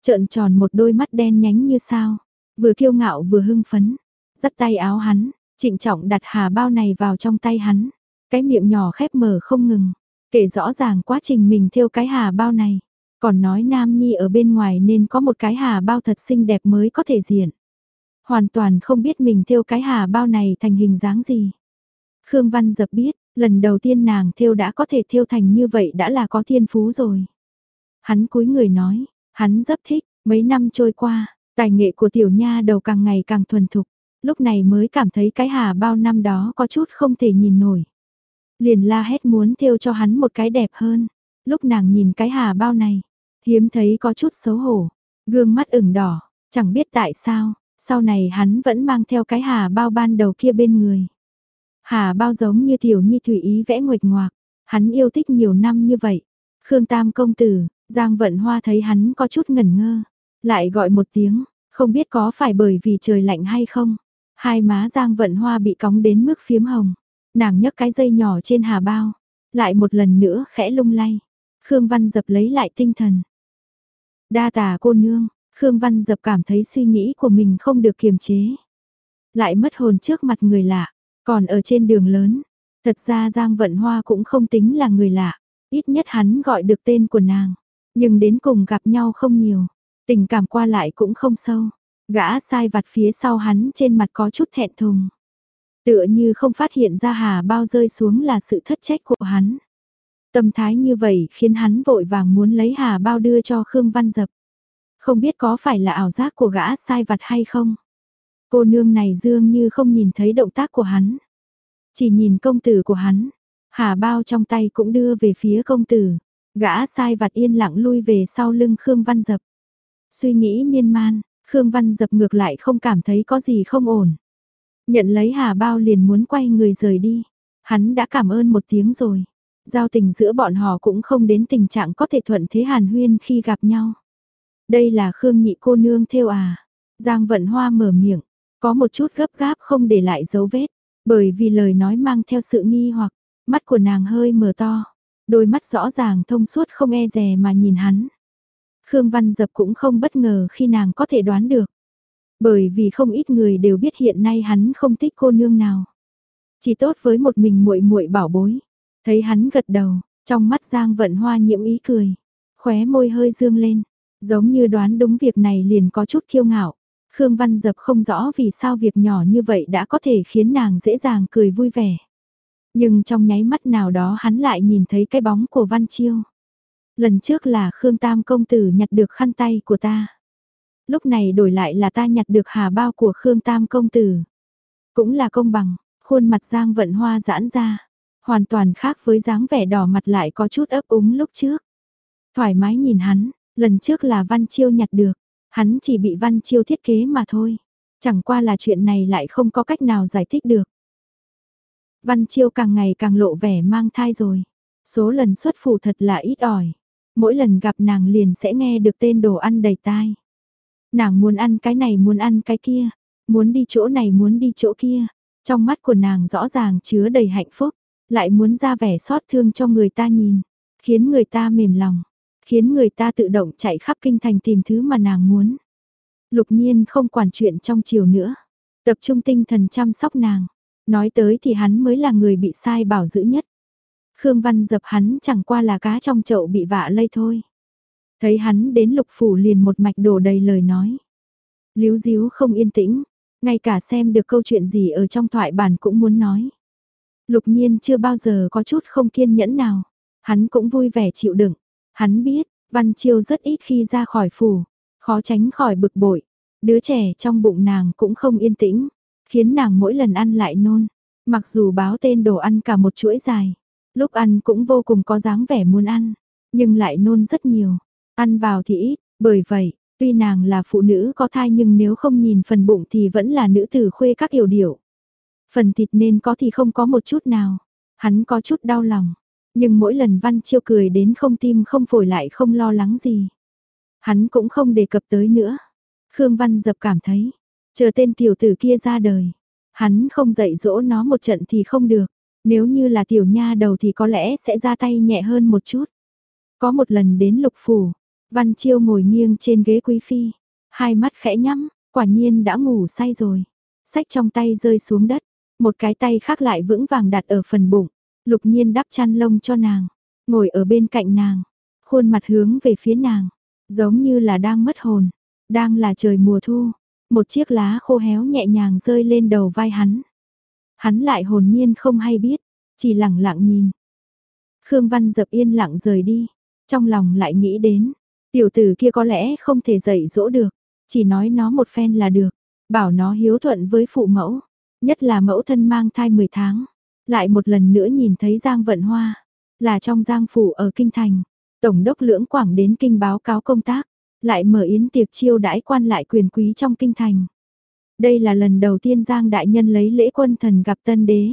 Trợn tròn một đôi mắt đen nhánh như sao, vừa kiêu ngạo vừa hưng phấn, dắt tay áo hắn, trịnh trọng đặt hà bao này vào trong tay hắn, cái miệng nhỏ khép mở không ngừng, kể rõ ràng quá trình mình theo cái hà bao này, còn nói Nam Nhi ở bên ngoài nên có một cái hà bao thật xinh đẹp mới có thể diện. Hoàn toàn không biết mình theo cái hà bao này thành hình dáng gì. Khương Văn Dập biết, lần đầu tiên nàng theo đã có thể theo thành như vậy đã là có thiên phú rồi. Hắn cúi người nói, hắn rất thích, mấy năm trôi qua, tài nghệ của tiểu nha đầu càng ngày càng thuần thục, lúc này mới cảm thấy cái hà bao năm đó có chút không thể nhìn nổi. Liền la hét muốn thêu cho hắn một cái đẹp hơn, lúc nàng nhìn cái hà bao này, hiếm thấy có chút xấu hổ, gương mắt ửng đỏ, chẳng biết tại sao, sau này hắn vẫn mang theo cái hà bao ban đầu kia bên người. Hà bao giống như tiểu nhi thủy ý vẽ nguệch ngoạc, hắn yêu thích nhiều năm như vậy. Khương Tam công tử, Giang Vận Hoa thấy hắn có chút ngẩn ngơ, lại gọi một tiếng, không biết có phải bởi vì trời lạnh hay không. Hai má Giang Vận Hoa bị cóng đến mức phiếm hồng, nàng nhấc cái dây nhỏ trên hà bao, lại một lần nữa khẽ lung lay. Khương Văn dập lấy lại tinh thần. Đa tà cô nương, Khương Văn dập cảm thấy suy nghĩ của mình không được kiềm chế. Lại mất hồn trước mặt người lạ, còn ở trên đường lớn. Thật ra Giang Vận Hoa cũng không tính là người lạ, ít nhất hắn gọi được tên của nàng. Nhưng đến cùng gặp nhau không nhiều, tình cảm qua lại cũng không sâu. Gã sai vặt phía sau hắn trên mặt có chút thẹn thùng. Tựa như không phát hiện ra hà bao rơi xuống là sự thất trách của hắn. Tâm thái như vậy khiến hắn vội vàng muốn lấy hà bao đưa cho Khương Văn Dập. Không biết có phải là ảo giác của gã sai vặt hay không? Cô nương này dương như không nhìn thấy động tác của hắn. Chỉ nhìn công tử của hắn. Hà bao trong tay cũng đưa về phía công tử. Gã sai vặt yên lặng lui về sau lưng Khương Văn Dập. Suy nghĩ miên man, Khương Văn Dập ngược lại không cảm thấy có gì không ổn. Nhận lấy hà bao liền muốn quay người rời đi. Hắn đã cảm ơn một tiếng rồi. Giao tình giữa bọn họ cũng không đến tình trạng có thể thuận thế hàn huyên khi gặp nhau. Đây là Khương nhị cô nương theo à. Giang vận hoa mở miệng, có một chút gấp gáp không để lại dấu vết, bởi vì lời nói mang theo sự nghi hoặc, mắt của nàng hơi mở to, đôi mắt rõ ràng thông suốt không e dè mà nhìn hắn. Khương Văn Dập cũng không bất ngờ khi nàng có thể đoán được. Bởi vì không ít người đều biết hiện nay hắn không thích cô nương nào. Chỉ tốt với một mình muội muội bảo bối. Thấy hắn gật đầu, trong mắt Giang Vận Hoa nhiễm ý cười, khóe môi hơi dương lên, giống như đoán đúng việc này liền có chút kiêu ngạo. Khương Văn Dập không rõ vì sao việc nhỏ như vậy đã có thể khiến nàng dễ dàng cười vui vẻ. Nhưng trong nháy mắt nào đó hắn lại nhìn thấy cái bóng của Văn Chiêu. Lần trước là Khương Tam công tử nhặt được khăn tay của ta. Lúc này đổi lại là ta nhặt được hà bao của Khương Tam công tử. Cũng là công bằng, khuôn mặt Giang Vận Hoa giãn ra. Hoàn toàn khác với dáng vẻ đỏ mặt lại có chút ấp úng lúc trước. Thoải mái nhìn hắn, lần trước là Văn Chiêu nhặt được. Hắn chỉ bị Văn Chiêu thiết kế mà thôi. Chẳng qua là chuyện này lại không có cách nào giải thích được. Văn Chiêu càng ngày càng lộ vẻ mang thai rồi. Số lần xuất phủ thật là ít ỏi. Mỗi lần gặp nàng liền sẽ nghe được tên đồ ăn đầy tai. Nàng muốn ăn cái này muốn ăn cái kia. Muốn đi chỗ này muốn đi chỗ kia. Trong mắt của nàng rõ ràng chứa đầy hạnh phúc. Lại muốn ra vẻ xót thương cho người ta nhìn. Khiến người ta mềm lòng khiến người ta tự động chạy khắp kinh thành tìm thứ mà nàng muốn. Lục nhiên không quản chuyện trong chiều nữa, tập trung tinh thần chăm sóc nàng, nói tới thì hắn mới là người bị sai bảo giữ nhất. Khương Văn dập hắn chẳng qua là cá trong chậu bị vạ lây thôi. Thấy hắn đến lục phủ liền một mạch đổ đầy lời nói. Líu díu không yên tĩnh, ngay cả xem được câu chuyện gì ở trong thoại bản cũng muốn nói. Lục nhiên chưa bao giờ có chút không kiên nhẫn nào, hắn cũng vui vẻ chịu đựng, Hắn biết, Văn Chiêu rất ít khi ra khỏi phủ, khó tránh khỏi bực bội. Đứa trẻ trong bụng nàng cũng không yên tĩnh, khiến nàng mỗi lần ăn lại nôn. Mặc dù báo tên đồ ăn cả một chuỗi dài, lúc ăn cũng vô cùng có dáng vẻ muốn ăn, nhưng lại nôn rất nhiều. Ăn vào thì ít, bởi vậy, tuy nàng là phụ nữ có thai nhưng nếu không nhìn phần bụng thì vẫn là nữ tử khuê các hiểu điệu. Phần thịt nên có thì không có một chút nào. Hắn có chút đau lòng. Nhưng mỗi lần Văn Chiêu cười đến không tim không phổi lại không lo lắng gì. Hắn cũng không đề cập tới nữa. Khương Văn dập cảm thấy, chờ tên tiểu tử kia ra đời. Hắn không dạy dỗ nó một trận thì không được. Nếu như là tiểu nha đầu thì có lẽ sẽ ra tay nhẹ hơn một chút. Có một lần đến lục phủ, Văn Chiêu ngồi nghiêng trên ghế quý phi. Hai mắt khẽ nhắm, quả nhiên đã ngủ say rồi. Sách trong tay rơi xuống đất, một cái tay khác lại vững vàng đặt ở phần bụng. Lục nhiên đắp chăn lông cho nàng, ngồi ở bên cạnh nàng, khuôn mặt hướng về phía nàng, giống như là đang mất hồn, đang là trời mùa thu, một chiếc lá khô héo nhẹ nhàng rơi lên đầu vai hắn. Hắn lại hồn nhiên không hay biết, chỉ lặng lặng nhìn. Khương Văn dập yên lặng rời đi, trong lòng lại nghĩ đến, tiểu tử kia có lẽ không thể dạy dỗ được, chỉ nói nó một phen là được, bảo nó hiếu thuận với phụ mẫu, nhất là mẫu thân mang thai 10 tháng. Lại một lần nữa nhìn thấy Giang Vận Hoa, là trong Giang Phủ ở Kinh Thành, Tổng đốc Lưỡng Quảng đến Kinh báo cáo công tác, lại mở yến tiệc chiêu đãi quan lại quyền quý trong Kinh Thành. Đây là lần đầu tiên Giang Đại Nhân lấy lễ quân thần gặp tân đế.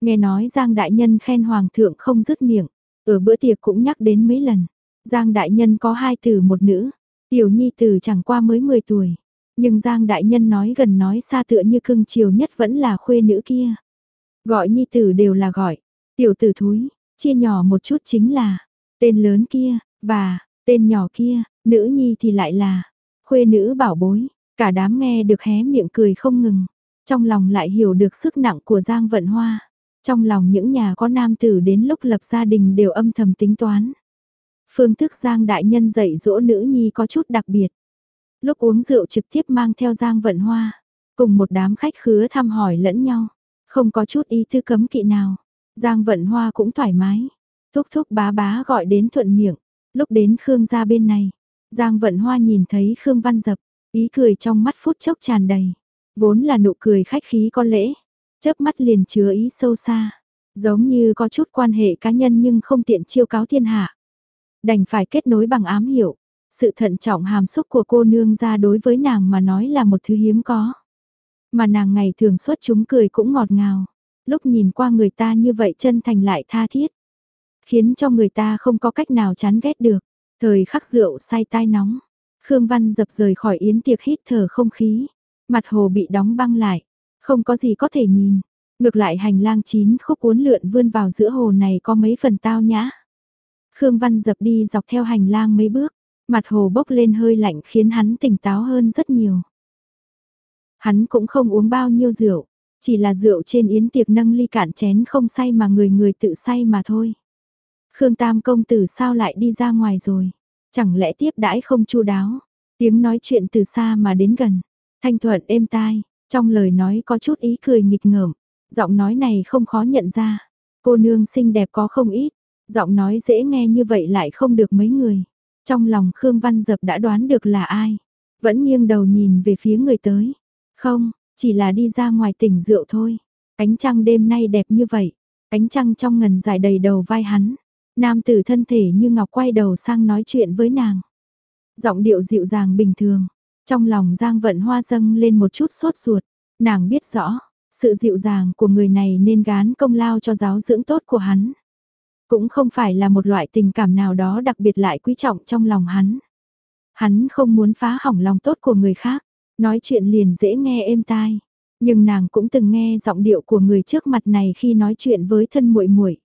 Nghe nói Giang Đại Nhân khen Hoàng thượng không dứt miệng, ở bữa tiệc cũng nhắc đến mấy lần. Giang Đại Nhân có hai từ một nữ, tiểu nhi tử chẳng qua mới 10 tuổi. Nhưng Giang Đại Nhân nói gần nói xa tựa như cưng chiều nhất vẫn là khuê nữ kia. Gọi nhi tử đều là gọi, tiểu tử thúi, chia nhỏ một chút chính là, tên lớn kia, và, tên nhỏ kia, nữ nhi thì lại là, khuê nữ bảo bối, cả đám nghe được hé miệng cười không ngừng, trong lòng lại hiểu được sức nặng của Giang Vận Hoa. Trong lòng những nhà có nam tử đến lúc lập gia đình đều âm thầm tính toán. Phương thức Giang Đại Nhân dạy dỗ nữ nhi có chút đặc biệt. Lúc uống rượu trực tiếp mang theo Giang Vận Hoa, cùng một đám khách khứa thăm hỏi lẫn nhau. Không có chút ý tư cấm kỵ nào. Giang vận hoa cũng thoải mái. Thúc thúc bá bá gọi đến thuận miệng. Lúc đến Khương ra bên này. Giang vận hoa nhìn thấy Khương Văn Dập. Ý cười trong mắt phút chốc tràn đầy. Vốn là nụ cười khách khí có lễ. chớp mắt liền chứa ý sâu xa. Giống như có chút quan hệ cá nhân nhưng không tiện chiêu cáo thiên hạ. Đành phải kết nối bằng ám hiểu. Sự thận trọng hàm xúc của cô nương ra đối với nàng mà nói là một thứ hiếm có. Mà nàng ngày thường xuất chúng cười cũng ngọt ngào. Lúc nhìn qua người ta như vậy chân thành lại tha thiết. Khiến cho người ta không có cách nào chán ghét được. Thời khắc rượu say tai nóng. Khương Văn dập rời khỏi yến tiệc hít thở không khí. Mặt hồ bị đóng băng lại. Không có gì có thể nhìn. Ngược lại hành lang chín khúc uốn lượn vươn vào giữa hồ này có mấy phần tao nhã. Khương Văn dập đi dọc theo hành lang mấy bước. Mặt hồ bốc lên hơi lạnh khiến hắn tỉnh táo hơn rất nhiều. Hắn cũng không uống bao nhiêu rượu, chỉ là rượu trên yến tiệc nâng ly cạn chén không say mà người người tự say mà thôi. Khương Tam công tử sao lại đi ra ngoài rồi? Chẳng lẽ tiếp đãi không chu đáo? Tiếng nói chuyện từ xa mà đến gần, thanh thuận êm tai, trong lời nói có chút ý cười nghịch ngợm, giọng nói này không khó nhận ra. Cô nương xinh đẹp có không ít, giọng nói dễ nghe như vậy lại không được mấy người. Trong lòng Khương Văn Dập đã đoán được là ai, vẫn nghiêng đầu nhìn về phía người tới. Không, chỉ là đi ra ngoài tỉnh rượu thôi. Ánh trăng đêm nay đẹp như vậy. Ánh trăng trong ngần dài đầy đầu vai hắn. Nam tử thân thể như ngọc quay đầu sang nói chuyện với nàng. Giọng điệu dịu dàng bình thường. Trong lòng Giang Vận Hoa dâng lên một chút sốt ruột. Nàng biết rõ, sự dịu dàng của người này nên gán công lao cho giáo dưỡng tốt của hắn. Cũng không phải là một loại tình cảm nào đó đặc biệt lại quý trọng trong lòng hắn. Hắn không muốn phá hỏng lòng tốt của người khác. Nói chuyện liền dễ nghe êm tai, nhưng nàng cũng từng nghe giọng điệu của người trước mặt này khi nói chuyện với thân muội muội.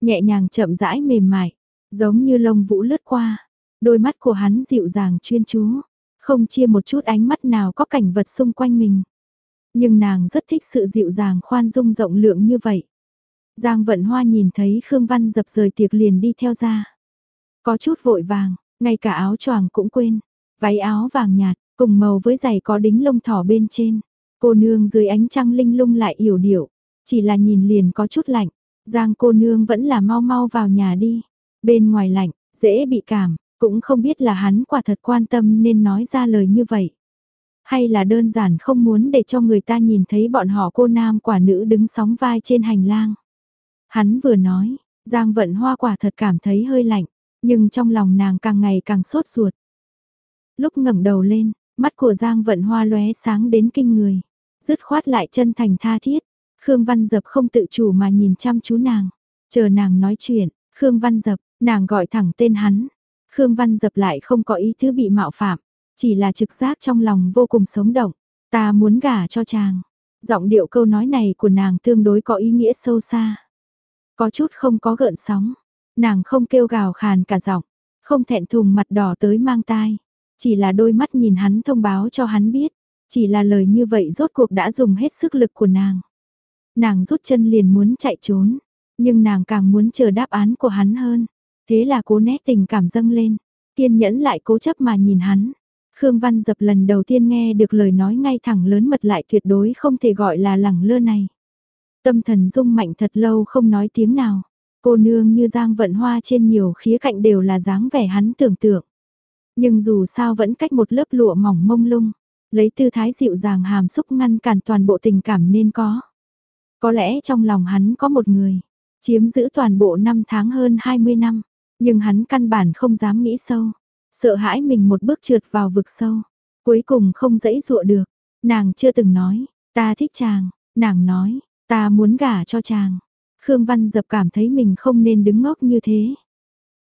Nhẹ nhàng chậm rãi mềm mại, giống như lông vũ lướt qua. Đôi mắt của hắn dịu dàng chuyên chú, không chia một chút ánh mắt nào có cảnh vật xung quanh mình. Nhưng nàng rất thích sự dịu dàng khoan dung rộng lượng như vậy. Giang Vận Hoa nhìn thấy Khương Văn dập rời tiệc liền đi theo ra. Có chút vội vàng, ngay cả áo choàng cũng quên. Váy áo vàng nhạt, Cùng màu với giày có đính lông thỏ bên trên. Cô nương dưới ánh trăng linh lung lại yểu điệu. Chỉ là nhìn liền có chút lạnh. Giang cô nương vẫn là mau mau vào nhà đi. Bên ngoài lạnh, dễ bị cảm. Cũng không biết là hắn quả thật quan tâm nên nói ra lời như vậy. Hay là đơn giản không muốn để cho người ta nhìn thấy bọn họ cô nam quả nữ đứng sóng vai trên hành lang. Hắn vừa nói, Giang vận hoa quả thật cảm thấy hơi lạnh, nhưng trong lòng nàng càng ngày càng sốt ruột. Lúc ngẩng đầu lên, Mắt của Giang Vận Hoa lóe sáng đến kinh người, dứt khoát lại chân thành tha thiết, Khương Văn Dập không tự chủ mà nhìn chăm chú nàng. Chờ nàng nói chuyện, Khương Văn Dập, nàng gọi thẳng tên hắn. Khương Văn Dập lại không có ý thứ bị mạo phạm, chỉ là trực giác trong lòng vô cùng sống động. Ta muốn gả cho chàng. Giọng điệu câu nói này của nàng tương đối có ý nghĩa sâu xa. Có chút không có gợn sóng. Nàng không kêu gào khàn cả giọng, không thẹn thùng mặt đỏ tới mang tai. Chỉ là đôi mắt nhìn hắn thông báo cho hắn biết. Chỉ là lời như vậy rốt cuộc đã dùng hết sức lực của nàng. Nàng rút chân liền muốn chạy trốn. Nhưng nàng càng muốn chờ đáp án của hắn hơn. Thế là cố nét tình cảm dâng lên. Kiên nhẫn lại cố chấp mà nhìn hắn. Khương Văn Dập lần đầu tiên nghe được lời nói ngay thẳng lớn mật lại tuyệt đối không thể gọi là lẳng lơ này. Tâm thần rung mạnh thật lâu không nói tiếng nào. Cô nương như Giang Vận Hoa trên nhiều khía cạnh đều là dáng vẻ hắn tưởng tượng. Nhưng dù sao vẫn cách một lớp lụa mỏng mông lung, lấy tư thái dịu dàng hàm xúc ngăn cản toàn bộ tình cảm nên có. Có lẽ trong lòng hắn có một người, chiếm giữ toàn bộ năm tháng hơn 20 năm, nhưng hắn căn bản không dám nghĩ sâu, sợ hãi mình một bước trượt vào vực sâu, cuối cùng không dãy dụa được. Nàng chưa từng nói, ta thích chàng, nàng nói, ta muốn gả cho chàng. Khương Văn Dập cảm thấy mình không nên đứng ngốc như thế.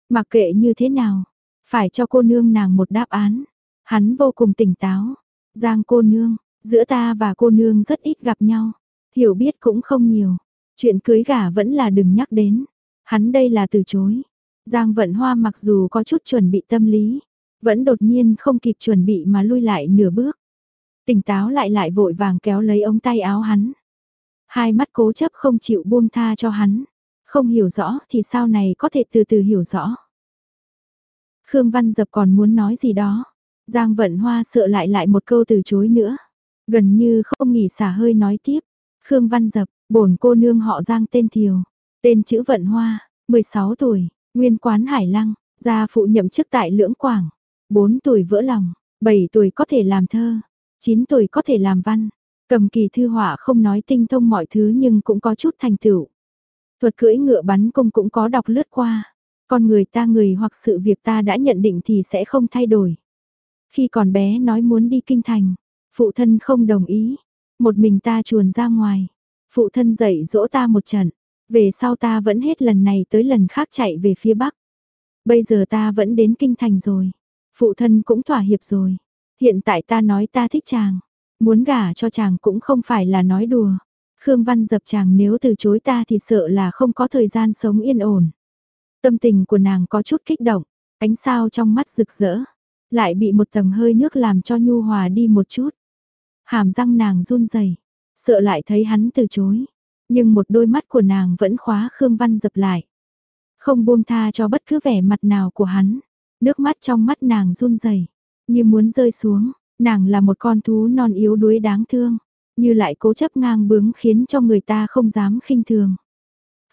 Mặc kệ như thế nào, phải cho cô nương nàng một đáp án. Hắn vô cùng tỉnh táo. Giang cô nương, giữa ta và cô nương rất ít gặp nhau. Hiểu biết cũng không nhiều. Chuyện cưới gả vẫn là đừng nhắc đến. Hắn đây là từ chối. Giang vận hoa mặc dù có chút chuẩn bị tâm lý. Vẫn đột nhiên không kịp chuẩn bị mà lui lại nửa bước. Tỉnh táo lại lại vội vàng kéo lấy ống tay áo hắn. Hai mắt cố chấp không chịu buông tha cho hắn. Không hiểu rõ thì sau này có thể từ từ hiểu rõ. Khương Văn Dập còn muốn nói gì đó. Giang Vận Hoa sợ lại lại một câu từ chối nữa. Gần như không nghỉ xả hơi nói tiếp. Khương Văn Dập, bổn cô nương họ Giang tên Thiều. Tên chữ Vận Hoa, 16 tuổi, nguyên quán Hải Lăng, gia phụ nhậm chức tại Lưỡng Quảng. 4 tuổi vỡ lòng, 7 tuổi có thể làm thơ, 9 tuổi có thể làm văn. Cầm kỳ thư họa không nói tinh thông mọi thứ nhưng cũng có chút thành tựu. Thuật cưỡi ngựa bắn cung cũng có đọc lướt qua. Con người ta người hoặc sự việc ta đã nhận định thì sẽ không thay đổi. Khi còn bé nói muốn đi kinh thành, phụ thân không đồng ý. Một mình ta chuồn ra ngoài. Phụ thân dạy dỗ ta một trận. Về sau ta vẫn hết lần này tới lần khác chạy về phía bắc. Bây giờ ta vẫn đến kinh thành rồi. Phụ thân cũng thỏa hiệp rồi. Hiện tại ta nói ta thích chàng. Muốn gả cho chàng cũng không phải là nói đùa. Khương Văn dập chàng nếu từ chối ta thì sợ là không có thời gian sống yên ổn. Tâm tình của nàng có chút kích động, ánh sao trong mắt rực rỡ, lại bị một tầng hơi nước làm cho nhu hòa đi một chút. Hàm răng nàng run rẩy, sợ lại thấy hắn từ chối, nhưng một đôi mắt của nàng vẫn khóa Khương Văn dập lại. Không buông tha cho bất cứ vẻ mặt nào của hắn, nước mắt trong mắt nàng run rẩy, như muốn rơi xuống, nàng là một con thú non yếu đuối đáng thương, như lại cố chấp ngang bướng khiến cho người ta không dám khinh thường.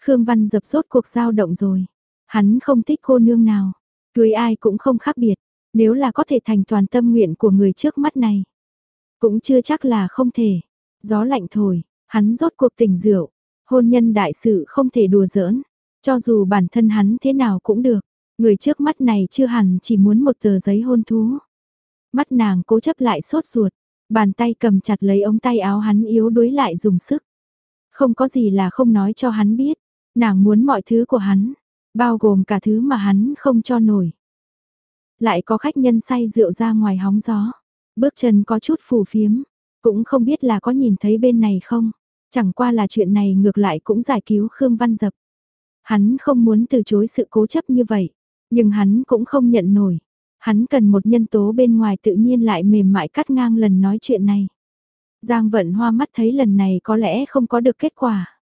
Khương Văn dập rốt cuộc giao động rồi. Hắn không thích cô nương nào, cưới ai cũng không khác biệt, nếu là có thể thành toàn tâm nguyện của người trước mắt này. Cũng chưa chắc là không thể. Gió lạnh thổi, hắn rốt cuộc tình rượu, hôn nhân đại sự không thể đùa giỡn, cho dù bản thân hắn thế nào cũng được, người trước mắt này chưa hẳn chỉ muốn một tờ giấy hôn thú. Mắt nàng cố chấp lại sốt ruột, bàn tay cầm chặt lấy ống tay áo hắn yếu đuối lại dùng sức. Không có gì là không nói cho hắn biết, nàng muốn mọi thứ của hắn, bao gồm cả thứ mà hắn không cho nổi. Lại có khách nhân say rượu ra ngoài hóng gió, bước chân có chút phù phiếm, cũng không biết là có nhìn thấy bên này không, chẳng qua là chuyện này ngược lại cũng giải cứu Khương Văn Dập. Hắn không muốn từ chối sự cố chấp như vậy, nhưng hắn cũng không nhận nổi. Hắn cần một nhân tố bên ngoài tự nhiên lại mềm mại cắt ngang lần nói chuyện này. Giang vận hoa mắt thấy lần này có lẽ không có được kết quả.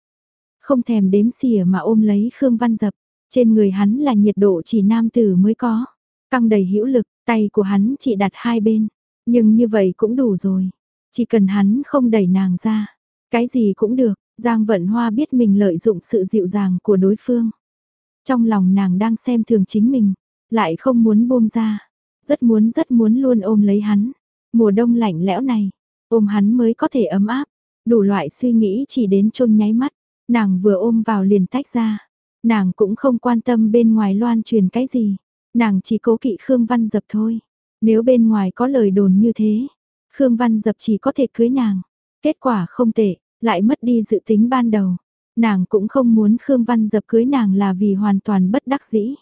Không thèm đếm xỉa mà ôm lấy Khương Văn Dập. Trên người hắn là nhiệt độ chỉ nam tử mới có. Căng đầy hữu lực, tay của hắn chỉ đặt hai bên. Nhưng như vậy cũng đủ rồi. Chỉ cần hắn không đẩy nàng ra. Cái gì cũng được, Giang Vận Hoa biết mình lợi dụng sự dịu dàng của đối phương. Trong lòng nàng đang xem thường chính mình, lại không muốn buông ra. Rất muốn rất muốn luôn ôm lấy hắn. Mùa đông lạnh lẽo này, ôm hắn mới có thể ấm áp. Đủ loại suy nghĩ chỉ đến trông nháy mắt, nàng vừa ôm vào liền tách ra. Nàng cũng không quan tâm bên ngoài loan truyền cái gì. Nàng chỉ cố kỵ Khương Văn Dập thôi. Nếu bên ngoài có lời đồn như thế, Khương Văn Dập chỉ có thể cưới nàng. Kết quả không tệ, lại mất đi dự tính ban đầu. Nàng cũng không muốn Khương Văn Dập cưới nàng là vì hoàn toàn bất đắc dĩ.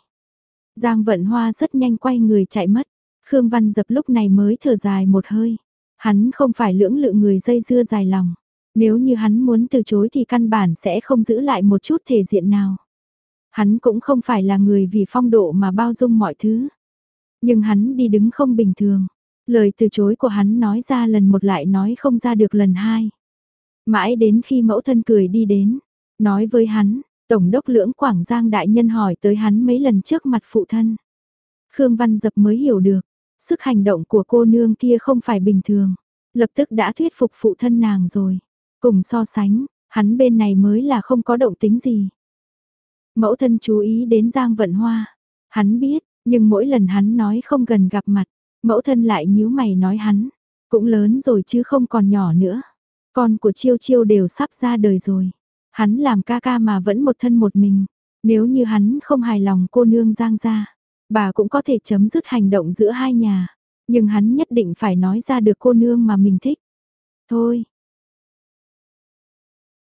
Giang Vận Hoa rất nhanh quay người chạy mất. Khương Văn Dập lúc này mới thở dài một hơi. Hắn không phải lưỡng lự người dây dưa dài lòng. Nếu như hắn muốn từ chối thì căn bản sẽ không giữ lại một chút thể diện nào. Hắn cũng không phải là người vì phong độ mà bao dung mọi thứ. Nhưng hắn đi đứng không bình thường. Lời từ chối của hắn nói ra lần một lại nói không ra được lần hai. Mãi đến khi mẫu thân cười đi đến, nói với hắn, Tổng đốc lưỡng Quảng Giang đại nhân hỏi tới hắn mấy lần trước mặt phụ thân. Khương Văn Dập mới hiểu được, sức hành động của cô nương kia không phải bình thường, lập tức đã thuyết phục phụ thân nàng rồi. Cùng so sánh, hắn bên này mới là không có động tính gì. Mẫu thân chú ý đến Giang Vận Hoa, hắn biết, nhưng mỗi lần hắn nói không gần gặp mặt, mẫu thân lại nhíu mày nói hắn, cũng lớn rồi chứ không còn nhỏ nữa. Con của Chiêu Chiêu đều sắp ra đời rồi. Hắn làm ca ca mà vẫn một thân một mình. Nếu như hắn không hài lòng cô nương Giang ra, bà cũng có thể chấm dứt hành động giữa hai nhà. Nhưng hắn nhất định phải nói ra được cô nương mà mình thích. Thôi.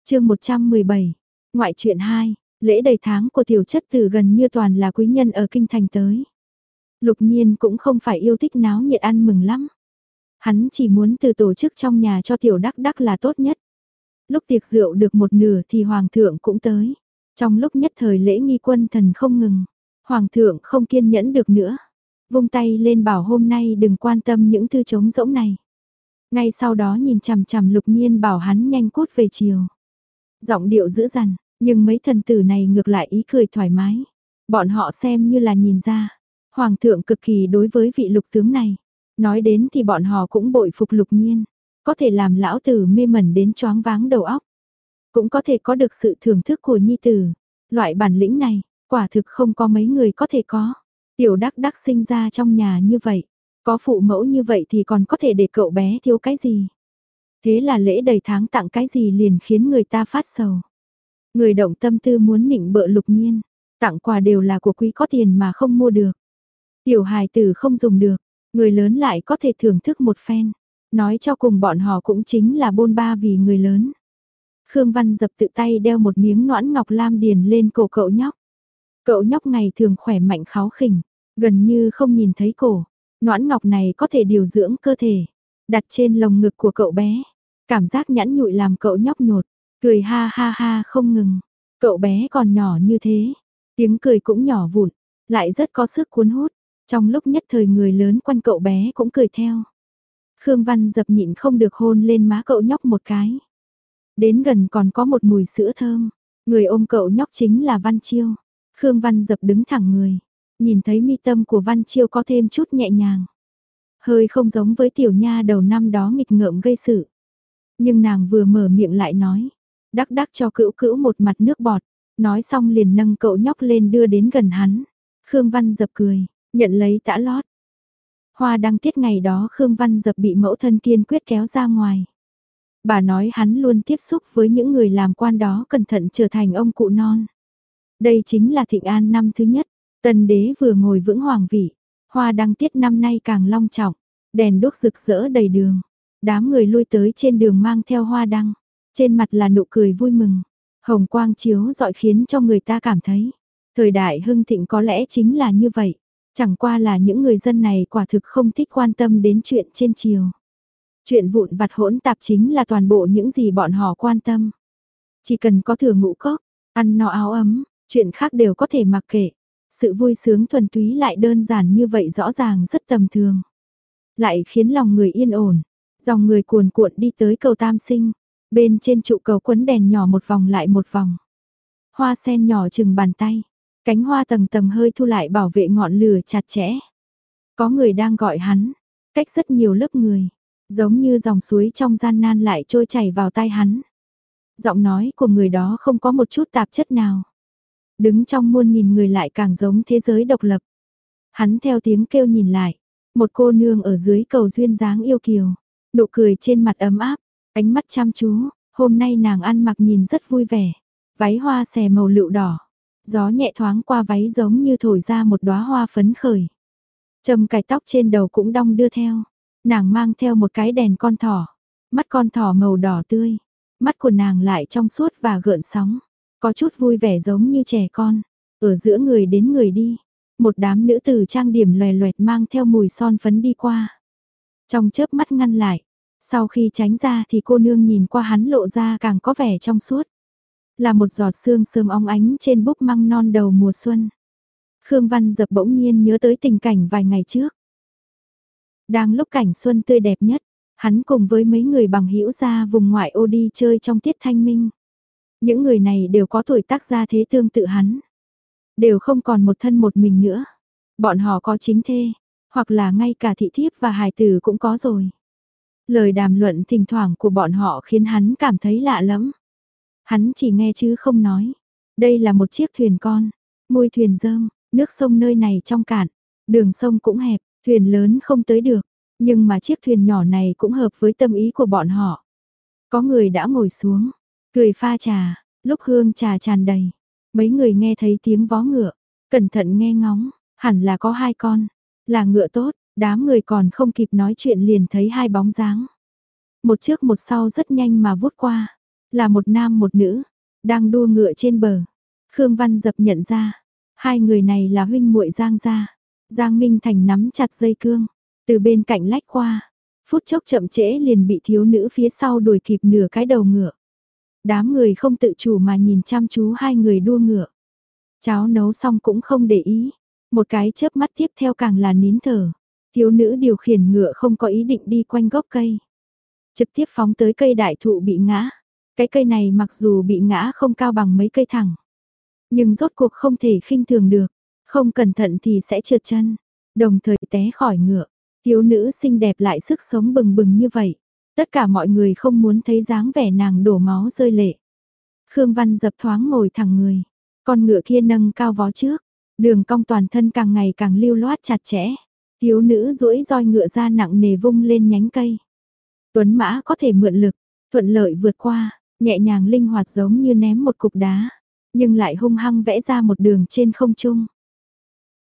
chương 117, ngoại truyện 2, lễ đầy tháng của tiểu chất tử gần như toàn là quý nhân ở kinh thành tới. Lục nhiên cũng không phải yêu thích náo nhiệt ăn mừng lắm. Hắn chỉ muốn từ tổ chức trong nhà cho tiểu đắc đắc là tốt nhất. Lúc tiệc rượu được một nửa thì hoàng thượng cũng tới. Trong lúc nhất thời lễ nghi quân thần không ngừng, hoàng thượng không kiên nhẫn được nữa. Vung tay lên bảo hôm nay đừng quan tâm những thư trống rỗng này. Ngay sau đó nhìn chằm chằm lục nhiên bảo hắn nhanh cút về chiều. Giọng điệu dữ dằn, nhưng mấy thần tử này ngược lại ý cười thoải mái. Bọn họ xem như là nhìn ra. Hoàng thượng cực kỳ đối với vị lục tướng này. Nói đến thì bọn họ cũng bội phục lục nhiên. Có thể làm lão tử mê mẩn đến choáng váng đầu óc. Cũng có thể có được sự thưởng thức của nhi tử. Loại bản lĩnh này, quả thực không có mấy người có thể có. Tiểu đắc đắc sinh ra trong nhà như vậy. Có phụ mẫu như vậy thì còn có thể để cậu bé thiếu cái gì. Thế là lễ đầy tháng tặng cái gì liền khiến người ta phát sầu. Người động tâm tư muốn nịnh bợ lục nhiên. Tặng quà đều là của quý có tiền mà không mua được. Tiểu hài tử không dùng được. Người lớn lại có thể thưởng thức một phen. Nói cho cùng bọn họ cũng chính là bôn ba vì người lớn. Khương Văn dập tự tay đeo một miếng noãn ngọc lam điền lên cổ cậu nhóc. Cậu nhóc ngày thường khỏe mạnh kháo khỉnh, gần như không nhìn thấy cổ. Noãn ngọc này có thể điều dưỡng cơ thể, đặt trên lồng ngực của cậu bé. Cảm giác nhãn nhụi làm cậu nhóc nhột, cười ha ha ha không ngừng. Cậu bé còn nhỏ như thế, tiếng cười cũng nhỏ vụn, lại rất có sức cuốn hút. Trong lúc nhất thời người lớn quanh cậu bé cũng cười theo. Khương Văn dập nhịn không được hôn lên má cậu nhóc một cái. Đến gần còn có một mùi sữa thơm. Người ôm cậu nhóc chính là Văn Chiêu. Khương Văn dập đứng thẳng người. Nhìn thấy mi tâm của Văn Chiêu có thêm chút nhẹ nhàng. Hơi không giống với tiểu nha đầu năm đó nghịch ngợm gây sự. Nhưng nàng vừa mở miệng lại nói. Đắc đắc cho cữu cữu một mặt nước bọt. Nói xong liền nâng cậu nhóc lên đưa đến gần hắn. Khương Văn dập cười, nhận lấy tã lót. Hoa đăng tiết ngày đó Khương Văn Dập bị mẫu thân kiên quyết kéo ra ngoài. Bà nói hắn luôn tiếp xúc với những người làm quan đó cẩn thận trở thành ông cụ non. Đây chính là thịnh an năm thứ nhất, tần đế vừa ngồi vững hoàng vị. Hoa đăng tiết năm nay càng long trọng, đèn đốt rực rỡ đầy đường. Đám người lui tới trên đường mang theo hoa đăng, trên mặt là nụ cười vui mừng. Hồng quang chiếu dọi khiến cho người ta cảm thấy, thời đại hưng thịnh có lẽ chính là như vậy. Chẳng qua là những người dân này quả thực không thích quan tâm đến chuyện trên chiều. Chuyện vụn vặt hỗn tạp chính là toàn bộ những gì bọn họ quan tâm. Chỉ cần có thừa ngũ cốc, ăn no áo ấm, chuyện khác đều có thể mặc kệ. Sự vui sướng thuần túy lại đơn giản như vậy rõ ràng rất tầm thường. Lại khiến lòng người yên ổn, dòng người cuồn cuộn đi tới cầu tam sinh. Bên trên trụ cầu quấn đèn nhỏ một vòng lại một vòng. Hoa sen nhỏ chừng bàn tay, Cánh hoa tầng tầng hơi thu lại bảo vệ ngọn lửa chặt chẽ. Có người đang gọi hắn, cách rất nhiều lớp người, giống như dòng suối trong gian nan lại trôi chảy vào tai hắn. Giọng nói của người đó không có một chút tạp chất nào. Đứng trong muôn nghìn người lại càng giống thế giới độc lập. Hắn theo tiếng kêu nhìn lại, một cô nương ở dưới cầu duyên dáng yêu kiều, nụ cười trên mặt ấm áp, ánh mắt chăm chú, hôm nay nàng ăn mặc nhìn rất vui vẻ, váy hoa xè màu lựu đỏ, Gió nhẹ thoáng qua váy giống như thổi ra một đóa hoa phấn khởi. Trầm cài tóc trên đầu cũng đong đưa theo. Nàng mang theo một cái đèn con thỏ. Mắt con thỏ màu đỏ tươi. Mắt của nàng lại trong suốt và gợn sóng, có chút vui vẻ giống như trẻ con, ở giữa người đến người đi. Một đám nữ tử trang điểm loè loẹt mang theo mùi son phấn đi qua. Trong chớp mắt ngăn lại, sau khi tránh ra thì cô nương nhìn qua hắn lộ ra càng có vẻ trong suốt. Là một giọt sương sớm óng ánh trên búp măng non đầu mùa xuân. Khương Văn dập bỗng nhiên nhớ tới tình cảnh vài ngày trước. Đang lúc cảnh xuân tươi đẹp nhất, hắn cùng với mấy người bằng hữu ra vùng ngoại ô đi chơi trong tiết thanh minh. Những người này đều có tuổi tác gia thế tương tự hắn. Đều không còn một thân một mình nữa. Bọn họ có chính thê, hoặc là ngay cả thị thiếp và hài tử cũng có rồi. Lời đàm luận thỉnh thoảng của bọn họ khiến hắn cảm thấy lạ lắm. Hắn chỉ nghe chứ không nói. Đây là một chiếc thuyền con, môi thuyền rơm, nước sông nơi này trong cạn, đường sông cũng hẹp, thuyền lớn không tới được, nhưng mà chiếc thuyền nhỏ này cũng hợp với tâm ý của bọn họ. Có người đã ngồi xuống, cười pha trà, lúc hương trà tràn đầy, mấy người nghe thấy tiếng vó ngựa, cẩn thận nghe ngóng, hẳn là có hai con, là ngựa tốt, đám người còn không kịp nói chuyện liền thấy hai bóng dáng. Một trước một sau rất nhanh mà vút qua, là một nam một nữ, đang đua ngựa trên bờ. Khương Văn dập nhận ra, hai người này là huynh muội Giang gia. Giang Minh Thành nắm chặt dây cương, từ bên cạnh lách qua, phút chốc chậm trễ liền bị thiếu nữ phía sau đuổi kịp nửa cái đầu ngựa. Đám người không tự chủ mà nhìn chăm chú hai người đua ngựa. Cháo nấu xong cũng không để ý, một cái chớp mắt tiếp theo càng là nín thở. Thiếu nữ điều khiển ngựa không có ý định đi quanh gốc cây. Trực tiếp phóng tới cây đại thụ bị ngã. Cái cây này mặc dù bị ngã không cao bằng mấy cây thẳng. Nhưng rốt cuộc không thể khinh thường được. Không cẩn thận thì sẽ trượt chân. Đồng thời té khỏi ngựa. Thiếu nữ xinh đẹp lại sức sống bừng bừng như vậy. Tất cả mọi người không muốn thấy dáng vẻ nàng đổ máu rơi lệ. Khương Văn dập thoáng ngồi thẳng người. Con ngựa kia nâng cao vó trước. Đường cong toàn thân càng ngày càng lưu loát chặt chẽ. Thiếu nữ duỗi roi ngựa ra nặng nề vung lên nhánh cây. Tuấn mã có thể mượn lực, thuận lợi vượt qua, nhẹ nhàng linh hoạt giống như ném một cục đá, nhưng lại hung hăng vẽ ra một đường trên không trung.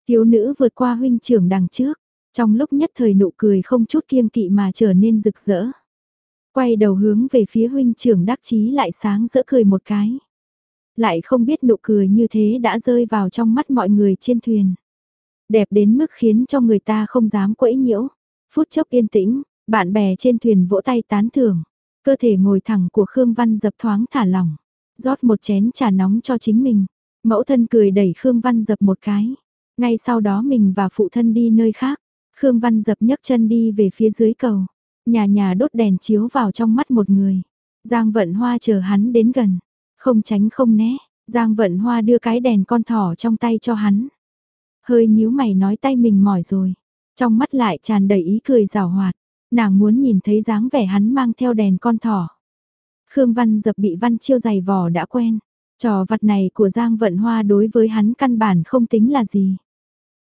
Thiếu nữ vượt qua huynh trưởng đằng trước, trong lúc nhất thời nụ cười không chút kiêng kỵ mà trở nên rực rỡ. Quay đầu hướng về phía huynh trưởng đắc chí lại sáng rỡ cười một cái. Lại không biết nụ cười như thế đã rơi vào trong mắt mọi người trên thuyền. Đẹp đến mức khiến cho người ta không dám quẫy nhiễu. Phút chốc yên tĩnh, bạn bè trên thuyền vỗ tay tán thưởng. Cơ thể ngồi thẳng của Khương Văn dập thoáng thả lỏng. rót một chén trà nóng cho chính mình. Mẫu thân cười đẩy Khương Văn dập một cái. Ngay sau đó mình và phụ thân đi nơi khác. Khương Văn dập nhấc chân đi về phía dưới cầu. Nhà nhà đốt đèn chiếu vào trong mắt một người. Giang vận hoa chờ hắn đến gần. Không tránh không né. Giang vận hoa đưa cái đèn con thỏ trong tay cho hắn. Hơi nhíu mày nói tay mình mỏi rồi. Trong mắt lại tràn đầy ý cười rào hoạt. Nàng muốn nhìn thấy dáng vẻ hắn mang theo đèn con thỏ. Khương Văn dập bị Văn Chiêu giày vò đã quen. Trò vặt này của Giang Vận Hoa đối với hắn căn bản không tính là gì.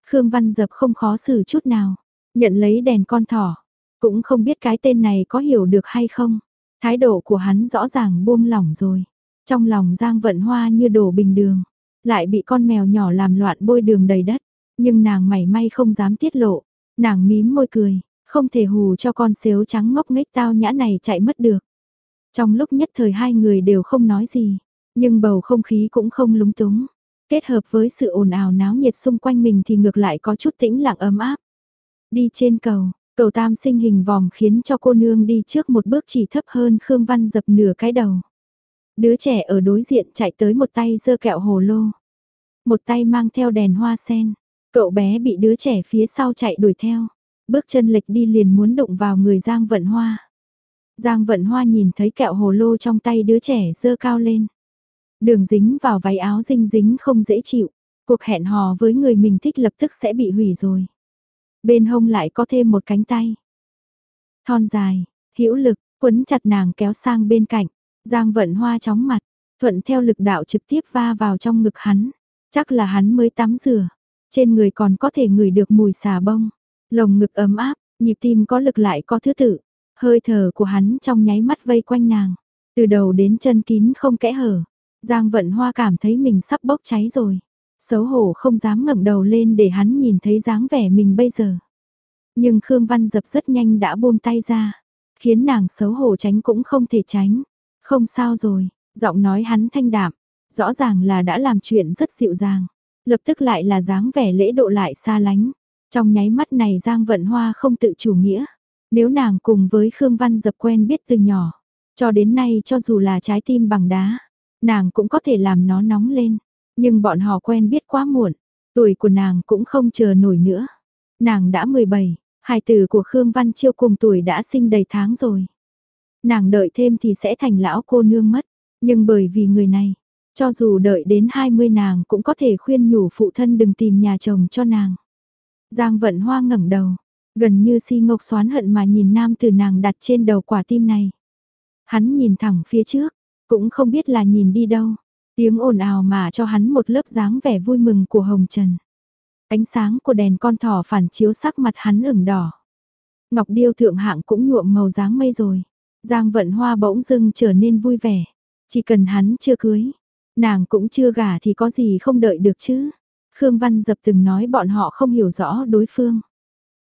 Khương Văn dập không khó xử chút nào. Nhận lấy đèn con thỏ. Cũng không biết cái tên này có hiểu được hay không. Thái độ của hắn rõ ràng buông lỏng rồi. Trong lòng Giang Vận Hoa như đổ bình đường. Lại bị con mèo nhỏ làm loạn bôi đường đầy đất. Nhưng nàng mảy may không dám tiết lộ. Nàng mím môi cười. Không thể hù cho con xếu trắng ngốc nghếch tao nhã này chạy mất được. Trong lúc nhất thời hai người đều không nói gì, nhưng bầu không khí cũng không lúng túng. Kết hợp với sự ồn ào náo nhiệt xung quanh mình thì ngược lại có chút tĩnh lặng ấm áp. Đi trên cầu, cầu tam sinh hình vòm khiến cho cô nương đi trước một bước chỉ thấp hơn Khương Văn dập nửa cái đầu. Đứa trẻ ở đối diện chạy tới một tay giơ kẹo hồ lô. Một tay mang theo đèn hoa sen. Cậu bé bị đứa trẻ phía sau chạy đuổi theo bước chân lệch đi liền muốn đụng vào người Giang Vận Hoa. Giang Vận Hoa nhìn thấy kẹo hồ lô trong tay đứa trẻ dơ cao lên. Đường dính vào váy áo dinh dính không dễ chịu, cuộc hẹn hò với người mình thích lập tức sẽ bị hủy rồi. Bên hông lại có thêm một cánh tay. Thon dài, hữu lực, quấn chặt nàng kéo sang bên cạnh, Giang Vận Hoa chóng mặt, thuận theo lực đạo trực tiếp va vào trong ngực hắn. Chắc là hắn mới tắm rửa, trên người còn có thể ngửi được mùi xà bông. Lồng ngực ấm áp, nhịp tim có lực lại có thứ tự. Hơi thở của hắn trong nháy mắt vây quanh nàng. Từ đầu đến chân kín không kẽ hở. Giang vận hoa cảm thấy mình sắp bốc cháy rồi. Xấu hổ không dám ngẩng đầu lên để hắn nhìn thấy dáng vẻ mình bây giờ. Nhưng Khương Văn dập rất nhanh đã buông tay ra. Khiến nàng xấu hổ tránh cũng không thể tránh. Không sao rồi, giọng nói hắn thanh đạm, rõ ràng là đã làm chuyện rất dịu dàng, lập tức lại là dáng vẻ lễ độ lại xa lánh. Trong nháy mắt này Giang Vận Hoa không tự chủ nghĩa, nếu nàng cùng với Khương Văn dập quen biết từ nhỏ, cho đến nay cho dù là trái tim bằng đá, nàng cũng có thể làm nó nóng lên, nhưng bọn họ quen biết quá muộn, tuổi của nàng cũng không chờ nổi nữa. Nàng đã 17, hài tử của Khương Văn Chiêu cùng tuổi đã sinh đầy tháng rồi. Nàng đợi thêm thì sẽ thành lão cô nương mất, nhưng bởi vì người này, cho dù đợi đến 20 nàng cũng có thể khuyên nhủ phụ thân đừng tìm nhà chồng cho nàng. Giang Vận Hoa ngẩng đầu, gần như si ngốc xoán hận mà nhìn nam từ nàng đặt trên đầu quả tim này. Hắn nhìn thẳng phía trước, cũng không biết là nhìn đi đâu, tiếng ồn ào mà cho hắn một lớp dáng vẻ vui mừng của hồng trần. Ánh sáng của đèn con thỏ phản chiếu sắc mặt hắn ửng đỏ. Ngọc điêu thượng hạng cũng nhuộm màu dáng mây rồi. Giang vận hoa bỗng dưng trở nên vui vẻ. Chỉ cần hắn chưa cưới, nàng cũng chưa gả thì có gì không đợi được chứ. Khương Văn Dập từng nói bọn họ không hiểu rõ đối phương.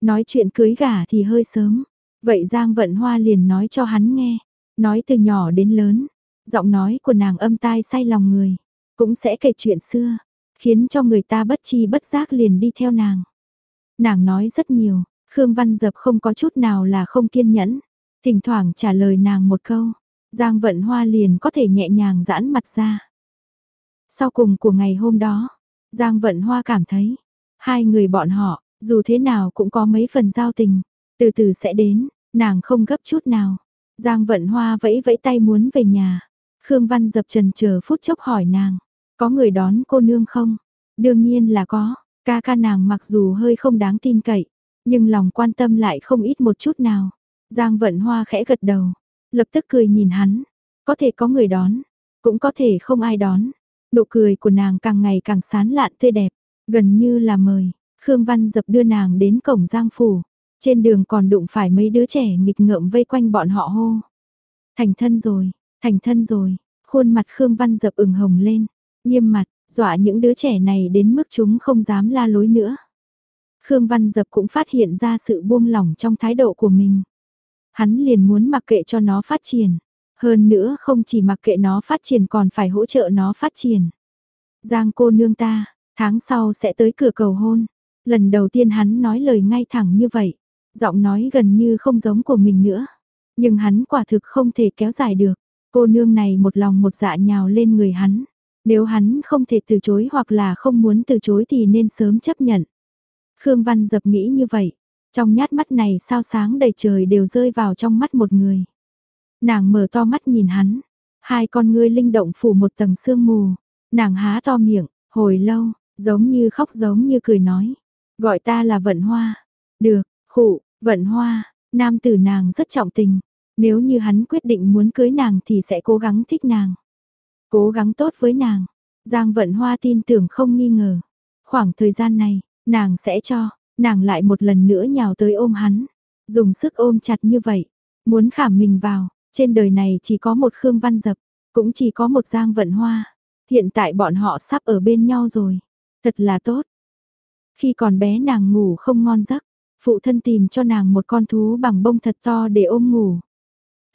Nói chuyện cưới gả thì hơi sớm. Vậy Giang Vận Hoa liền nói cho hắn nghe. Nói từ nhỏ đến lớn. Giọng nói của nàng âm tai say lòng người. Cũng sẽ kể chuyện xưa. Khiến cho người ta bất chi bất giác liền đi theo nàng. Nàng nói rất nhiều. Khương Văn Dập không có chút nào là không kiên nhẫn. Thỉnh thoảng trả lời nàng một câu. Giang Vận Hoa liền có thể nhẹ nhàng giãn mặt ra. Sau cùng của ngày hôm đó, Giang Vận Hoa cảm thấy, hai người bọn họ, dù thế nào cũng có mấy phần giao tình, từ từ sẽ đến, nàng không gấp chút nào. Giang Vận Hoa vẫy vẫy tay muốn về nhà. Khương Văn dập trần chờ phút chốc hỏi nàng, có người đón cô nương không? Đương nhiên là có, ca ca nàng mặc dù hơi không đáng tin cậy, nhưng lòng quan tâm lại không ít một chút nào. Giang Vận Hoa khẽ gật đầu, lập tức cười nhìn hắn, có thể có người đón, cũng có thể không ai đón. Nụ cười của nàng càng ngày càng sán lạn tươi đẹp, gần như là mời. Khương Văn dập đưa nàng đến cổng Giang Phủ. Trên đường còn đụng phải mấy đứa trẻ nghịch ngợm vây quanh bọn họ hô. Thành thân rồi, thành thân rồi, khuôn mặt Khương Văn dập ửng hồng lên, nghiêm mặt, dọa những đứa trẻ này đến mức chúng không dám la lối nữa. Khương Văn dập cũng phát hiện ra sự buông lỏng trong thái độ của mình. Hắn liền muốn mặc kệ cho nó phát triển. Hơn nữa không chỉ mặc kệ nó phát triển còn phải hỗ trợ nó phát triển. Giang cô nương ta, tháng sau sẽ tới cửa cầu hôn. Lần đầu tiên hắn nói lời ngay thẳng như vậy. Giọng nói gần như không giống của mình nữa. Nhưng hắn quả thực không thể kéo dài được. Cô nương này một lòng một dạ nhào lên người hắn. Nếu hắn không thể từ chối hoặc là không muốn từ chối thì nên sớm chấp nhận. Khương Văn dập nghĩ như vậy. Trong nhát mắt này sao sáng đầy trời đều rơi vào trong mắt một người. Nàng mở to mắt nhìn hắn, hai con ngươi linh động phủ một tầng sương mù, nàng há to miệng, hồi lâu, giống như khóc giống như cười nói, gọi ta là vận hoa, được, khụ, vận hoa, nam tử nàng rất trọng tình, nếu như hắn quyết định muốn cưới nàng thì sẽ cố gắng thích nàng, cố gắng tốt với nàng, Giang vận hoa tin tưởng không nghi ngờ, khoảng thời gian này, nàng sẽ cho, nàng lại một lần nữa nhào tới ôm hắn, dùng sức ôm chặt như vậy, muốn khảm mình vào, trên đời này chỉ có một Khương Văn Dập, cũng chỉ có một Giang Vận Hoa. Hiện tại bọn họ sắp ở bên nhau rồi. Thật là tốt. Khi còn bé nàng ngủ không ngon giấc, phụ thân tìm cho nàng một con thú bằng bông thật to để ôm ngủ.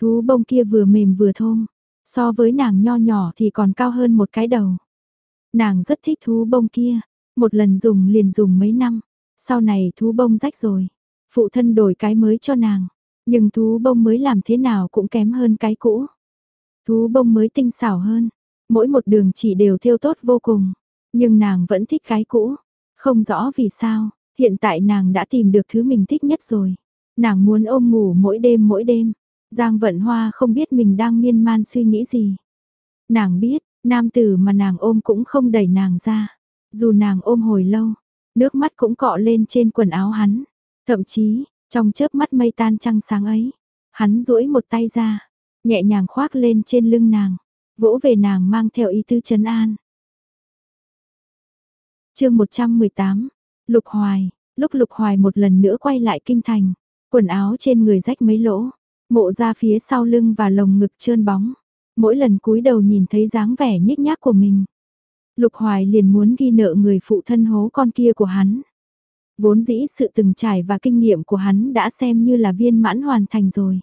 Thú bông kia vừa mềm vừa thơm, so với nàng nho nhỏ thì còn cao hơn một cái đầu. Nàng rất thích thú bông kia, một lần dùng liền dùng mấy năm, sau này thú bông rách rồi, phụ thân đổi cái mới cho nàng. Nhưng thú bông mới làm thế nào cũng kém hơn cái cũ. Thú bông mới tinh xảo hơn, mỗi một đường chỉ đều thêu tốt vô cùng. Nhưng nàng vẫn thích cái cũ, không rõ vì sao, hiện tại nàng đã tìm được thứ mình thích nhất rồi. Nàng muốn ôm ngủ mỗi đêm mỗi đêm. Giang Vận Hoa không biết mình đang miên man suy nghĩ gì. Nàng biết, nam tử mà nàng ôm cũng không đẩy nàng ra. Dù nàng ôm hồi lâu, nước mắt cũng cọ lên trên quần áo hắn. Thậm chí, trong chớp mắt mây tan trăng sáng ấy, hắn duỗi một tay ra, nhẹ nhàng khoác lên trên lưng nàng, vỗ về nàng mang theo ý tư trấn an. chương 118, Lục Hoài, lúc Lục Hoài một lần nữa quay lại kinh thành, quần áo trên người rách mấy lỗ, mộ ra phía sau lưng và lồng ngực trơn bóng. Mỗi lần cúi đầu nhìn thấy dáng vẻ nhích nhác của mình. Lục Hoài liền muốn ghi nợ người phụ thân hố con kia của hắn. Vốn dĩ sự từng trải và kinh nghiệm của hắn đã xem như là viên mãn hoàn thành rồi.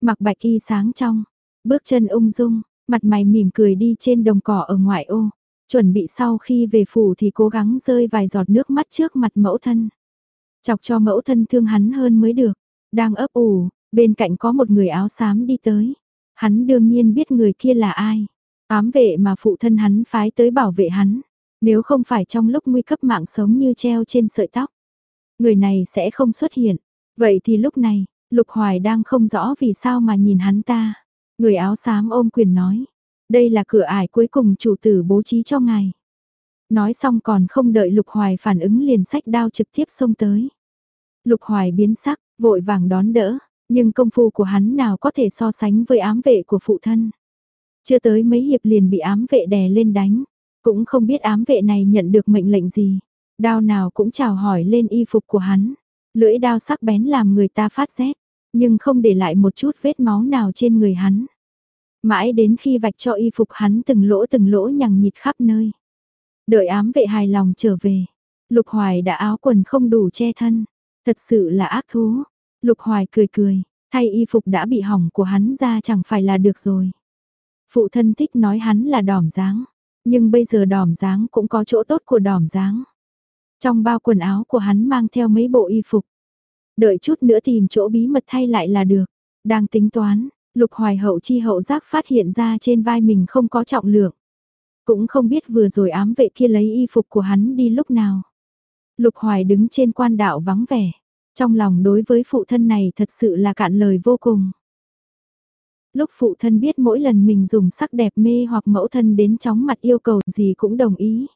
Mặc bạch y sáng trong, bước chân ung dung, mặt mày mỉm cười đi trên đồng cỏ ở ngoại ô, chuẩn bị sau khi về phủ thì cố gắng rơi vài giọt nước mắt trước mặt mẫu thân. Chọc cho mẫu thân thương hắn hơn mới được, đang ấp ủ, bên cạnh có một người áo xám đi tới. Hắn đương nhiên biết người kia là ai. Ám vệ mà phụ thân hắn phái tới bảo vệ hắn. Nếu không phải trong lúc nguy cấp mạng sống như treo trên sợi tóc. Người này sẽ không xuất hiện. Vậy thì lúc này, Lục Hoài đang không rõ vì sao mà nhìn hắn ta. Người áo xám ôm quyền nói. Đây là cửa ải cuối cùng chủ tử bố trí cho ngài. Nói xong còn không đợi Lục Hoài phản ứng liền sách đao trực tiếp xông tới. Lục Hoài biến sắc, vội vàng đón đỡ, nhưng công phu của hắn nào có thể so sánh với ám vệ của phụ thân. Chưa tới mấy hiệp liền bị ám vệ đè lên đánh, cũng không biết ám vệ này nhận được mệnh lệnh gì. Đao nào cũng chào hỏi lên y phục của hắn, lưỡi đao sắc bén làm người ta phát rét, nhưng không để lại một chút vết máu nào trên người hắn. Mãi đến khi vạch cho y phục hắn từng lỗ từng lỗ nhằng nhịt khắp nơi. Đợi ám vệ hài lòng trở về, Lục Hoài đã áo quần không đủ che thân, thật sự là ác thú. Lục Hoài cười cười, thay y phục đã bị hỏng của hắn ra chẳng phải là được rồi. Phụ thân thích nói hắn là đỏm dáng, nhưng bây giờ đỏm dáng cũng có chỗ tốt của đỏm dáng. Trong bao quần áo của hắn mang theo mấy bộ y phục. Đợi chút nữa tìm chỗ bí mật thay lại là được. Đang tính toán, Lục Hoài hậu chi hậu giác phát hiện ra trên vai mình không có trọng lượng. Cũng không biết vừa rồi ám vệ kia lấy y phục của hắn đi lúc nào. Lục Hoài đứng trên quan đạo vắng vẻ. Trong lòng đối với phụ thân này thật sự là cạn lời vô cùng. Lúc phụ thân biết mỗi lần mình dùng sắc đẹp mê hoặc mẫu thân đến chóng mặt yêu cầu gì cũng đồng ý.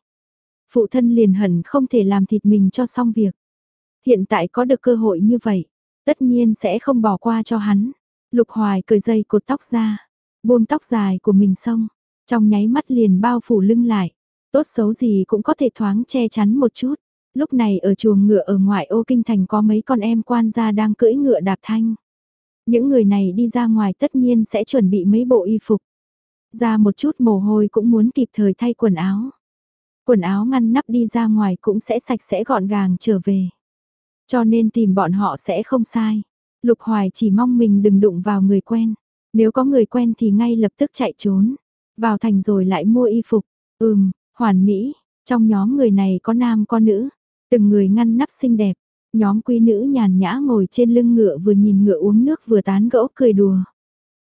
Phụ thân liền hận không thể làm thịt mình cho xong việc. Hiện tại có được cơ hội như vậy, tất nhiên sẽ không bỏ qua cho hắn. Lục Hoài cởi dây cột tóc ra, buông tóc dài của mình xong, trong nháy mắt liền bao phủ lưng lại. Tốt xấu gì cũng có thể thoáng che chắn một chút. Lúc này ở chuồng ngựa ở ngoại ô kinh thành có mấy con em quan gia đang cưỡi ngựa đạp thanh. Những người này đi ra ngoài tất nhiên sẽ chuẩn bị mấy bộ y phục. Ra một chút mồ hôi cũng muốn kịp thời thay quần áo. Quần áo ngăn nắp đi ra ngoài cũng sẽ sạch sẽ gọn gàng trở về. Cho nên tìm bọn họ sẽ không sai. Lục Hoài chỉ mong mình đừng đụng vào người quen. Nếu có người quen thì ngay lập tức chạy trốn. Vào thành rồi lại mua y phục. Ừm, hoàn mỹ. Trong nhóm người này có nam có nữ. Từng người ngăn nắp xinh đẹp. Nhóm quý nữ nhàn nhã ngồi trên lưng ngựa vừa nhìn ngựa uống nước vừa tán gẫu cười đùa.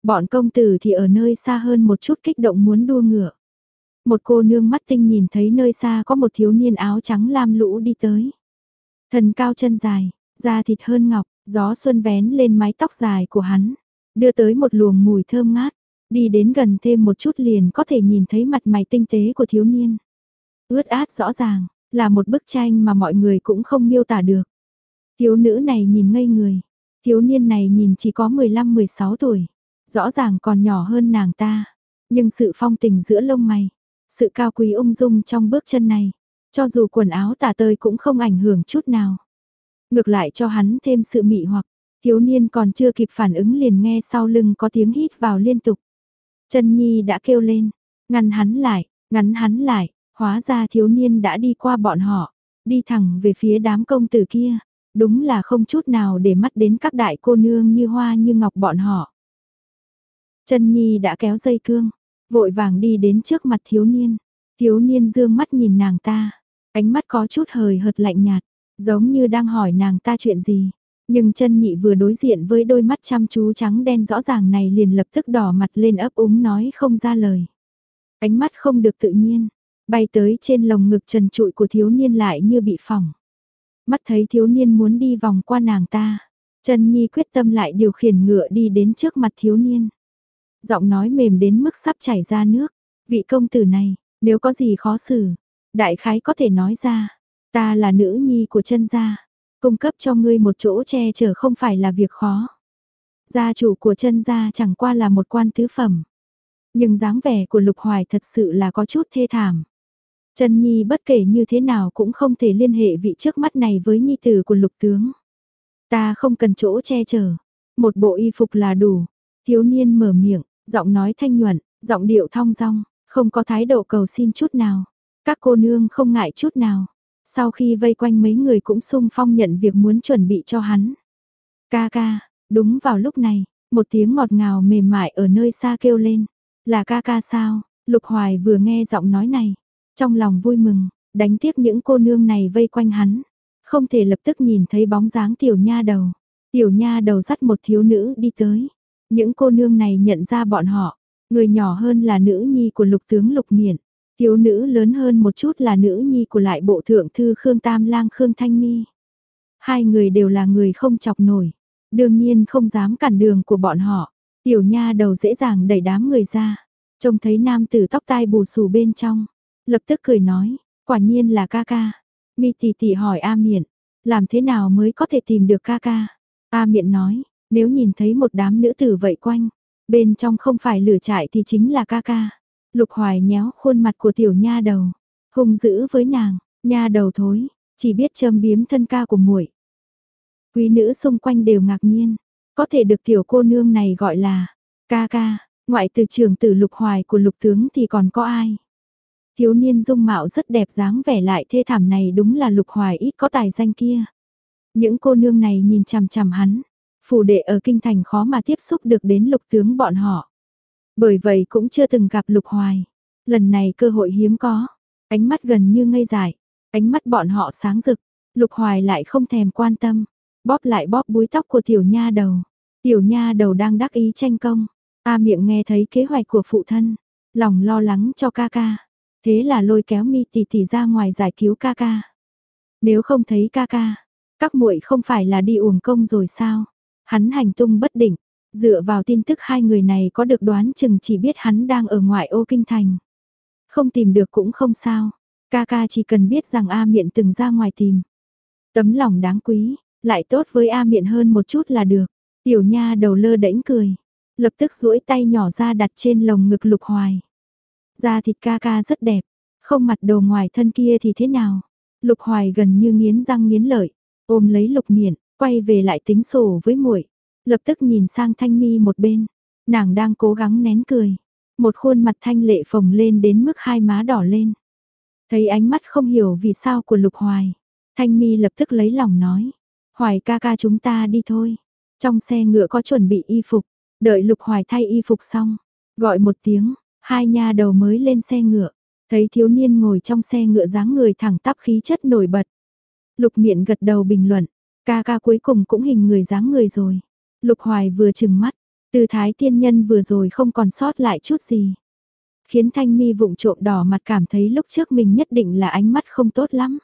Bọn công tử thì ở nơi xa hơn một chút kích động muốn đua ngựa. Một cô nương mắt tinh nhìn thấy nơi xa có một thiếu niên áo trắng lam lũ đi tới. Thần cao chân dài, da thịt hơn ngọc, gió xuân vén lên mái tóc dài của hắn, đưa tới một luồng mùi thơm ngát, đi đến gần thêm một chút liền có thể nhìn thấy mặt mày tinh tế của thiếu niên. Ướt át rõ ràng, là một bức tranh mà mọi người cũng không miêu tả được. Thiếu nữ này nhìn ngây người, thiếu niên này nhìn chỉ có 15-16 tuổi, rõ ràng còn nhỏ hơn nàng ta, nhưng sự phong tình giữa lông mày, sự cao quý ung dung trong bước chân này, cho dù quần áo tả tơi cũng không ảnh hưởng chút nào. Ngược lại cho hắn thêm sự mị hoặc, thiếu niên còn chưa kịp phản ứng liền nghe sau lưng có tiếng hít vào liên tục. chân Nhi đã kêu lên, ngăn hắn lại, ngắn hắn lại, hóa ra thiếu niên đã đi qua bọn họ, đi thẳng về phía đám công tử kia, đúng là không chút nào để mắt đến các đại cô nương như hoa như ngọc bọn họ. Chân Nhi đã kéo dây cương, vội vàng đi đến trước mặt thiếu niên, thiếu niên dương mắt nhìn nàng ta, ánh mắt có chút hời hợt lạnh nhạt, giống như đang hỏi nàng ta chuyện gì. Nhưng chân nhị vừa đối diện với đôi mắt chăm chú trắng đen rõ ràng này liền lập tức đỏ mặt lên ấp úng nói không ra lời. Ánh mắt không được tự nhiên, bay tới trên lồng ngực trần trụi của thiếu niên lại như bị phỏng. Mắt thấy thiếu niên muốn đi vòng qua nàng ta, Trần Nhi quyết tâm lại điều khiển ngựa đi đến trước mặt thiếu niên. Giọng nói mềm đến mức sắp chảy ra nước, vị công tử này, nếu có gì khó xử, đại khái có thể nói ra, ta là nữ nhi của chân gia, cung cấp cho ngươi một chỗ che chở không phải là việc khó. Gia chủ của chân gia chẳng qua là một quan tứ phẩm. Nhưng dáng vẻ của Lục Hoài thật sự là có chút thê thảm. Trần Nhi bất kể như thế nào cũng không thể liên hệ vị trước mắt này với nhi tử của lục tướng. Ta không cần chỗ che chở, một bộ y phục là đủ. Thiếu niên mở miệng, giọng nói thanh nhuận, giọng điệu thong dong, không có thái độ cầu xin chút nào. Các cô nương không ngại chút nào. Sau khi vây quanh mấy người cũng sung phong nhận việc muốn chuẩn bị cho hắn. Ca ca, đúng vào lúc này, Một tiếng ngọt ngào mềm mại ở nơi xa kêu lên. Là ca ca sao? Lục Hoài vừa nghe giọng nói này. Trong lòng vui mừng, đánh tiếc những cô nương này vây quanh hắn. Không thể lập tức nhìn thấy bóng dáng tiểu nha đầu. Tiểu nha đầu dắt một thiếu nữ đi tới. Những cô nương này nhận ra bọn họ. Người nhỏ hơn là nữ nhi của lục tướng lục miện. Thiếu nữ lớn hơn một chút là nữ nhi của lại bộ thượng thư Khương Tam Lang Khương Thanh Mi. Hai người đều là người không chọc nổi. Đương nhiên không dám cản đường của bọn họ. Tiểu nha đầu dễ dàng đẩy đám người ra. Trông thấy nam tử tóc tai bù xù bên trong. Lập tức cười nói, quả nhiên là ca ca. Mi tỷ tỷ hỏi A miện, làm thế nào mới có thể tìm được ca ca? A miện nói, nếu nhìn thấy một đám nữ tử vậy quanh, bên trong không phải lửa trại thì chính là ca ca. Lục hoài nhéo khuôn mặt của tiểu nha đầu, hung dữ với nàng, nha đầu thối, chỉ biết châm biếm thân ca của muội. Quý nữ xung quanh đều ngạc nhiên, có thể được tiểu cô nương này gọi là ca ca, ngoại từ trường tử lục hoài của lục tướng thì còn có ai. Thiếu niên dung mạo rất đẹp dáng vẻ lại thê thảm này đúng là lục hoài ít có tài danh kia. Những cô nương này nhìn chằm chằm hắn, phủ đệ ở kinh thành khó mà tiếp xúc được đến lục tướng bọn họ. Bởi vậy cũng chưa từng gặp lục hoài. Lần này cơ hội hiếm có, ánh mắt gần như ngây dại, ánh mắt bọn họ sáng rực, lục hoài lại không thèm quan tâm, bóp lại bóp búi tóc của tiểu nha đầu. Tiểu nha đầu đang đắc ý tranh công, ta miệng nghe thấy kế hoạch của phụ thân, lòng lo lắng cho ca ca. Thế là lôi kéo mi tỷ tỷ ra ngoài giải cứu ca ca. Nếu không thấy ca ca, các muội không phải là đi uổng công rồi sao? Hắn hành tung bất định, dựa vào tin tức hai người này có được đoán chừng chỉ biết hắn đang ở ngoại ô kinh thành. Không tìm được cũng không sao, ca ca chỉ cần biết rằng A miện từng ra ngoài tìm. Tấm lòng đáng quý, lại tốt với A miện hơn một chút là được. Tiểu nha đầu lơ đễnh cười, lập tức duỗi tay nhỏ ra đặt trên lồng ngực lục hoài. Da thịt ca ca rất đẹp, không mặt đồ ngoài thân kia thì thế nào? Lục hoài gần như nghiến răng nghiến lợi, ôm lấy lục Miện, quay về lại tính sổ với muội. Lập tức nhìn sang thanh mi một bên, nàng đang cố gắng nén cười, một khuôn mặt thanh lệ phồng lên đến mức hai má đỏ lên. Thấy ánh mắt không hiểu vì sao của lục hoài, thanh mi lập tức lấy lòng nói, hoài ca ca chúng ta đi thôi, trong xe ngựa có chuẩn bị y phục, đợi lục hoài thay y phục xong, gọi một tiếng, hai nha đầu mới lên xe ngựa, thấy thiếu niên ngồi trong xe ngựa dáng người thẳng tắp khí chất nổi bật. Lục miệng gật đầu bình luận, ca ca cuối cùng cũng hình người dáng người rồi. Lục hoài vừa chừng mắt, từ thái tiên nhân vừa rồi không còn sót lại chút gì. Khiến thanh mi vụng trộm đỏ mặt cảm thấy lúc trước mình nhất định là ánh mắt không tốt lắm.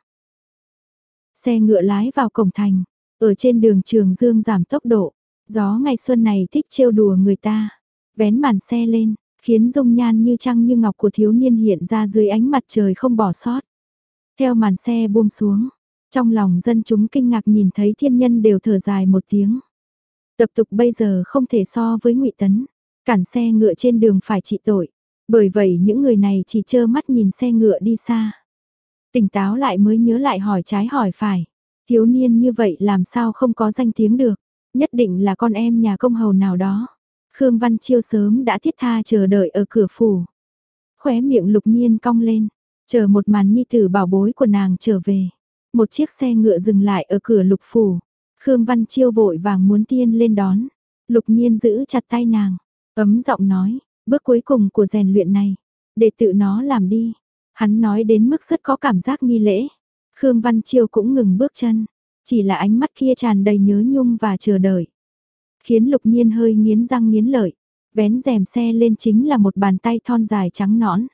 Xe ngựa lái vào cổng thành, ở trên đường trường dương giảm tốc độ, gió ngày xuân này thích trêu đùa người ta. Vén màn xe lên, khiến dung nhan như trăng như ngọc của thiếu niên hiện ra dưới ánh mặt trời không bỏ sót. Theo màn xe buông xuống, trong lòng dân chúng kinh ngạc nhìn thấy thiên nhân đều thở dài một tiếng. Tập tục bây giờ không thể so với ngụy Tấn, cản xe ngựa trên đường phải trị tội, bởi vậy những người này chỉ trơ mắt nhìn xe ngựa đi xa. Tỉnh táo lại mới nhớ lại hỏi trái hỏi phải, thiếu niên như vậy làm sao không có danh tiếng được, nhất định là con em nhà công hầu nào đó. Khương Văn Chiêu sớm đã thiết tha chờ đợi ở cửa phủ. Khóe miệng lục nhiên cong lên, chờ một màn nhi tử bảo bối của nàng trở về. Một chiếc xe ngựa dừng lại ở cửa lục phủ. Khương Văn Chiêu vội vàng muốn tiên lên đón. Lục nhiên giữ chặt tay nàng, ấm giọng nói, bước cuối cùng của rèn luyện này, để tự nó làm đi. Hắn nói đến mức rất có cảm giác nghi lễ. Khương Văn Chiêu cũng ngừng bước chân, chỉ là ánh mắt kia tràn đầy nhớ nhung và chờ đợi khiến lục nhiên hơi nghiến răng nghiến lợi. Vén rèm xe lên chính là một bàn tay thon dài trắng nõn.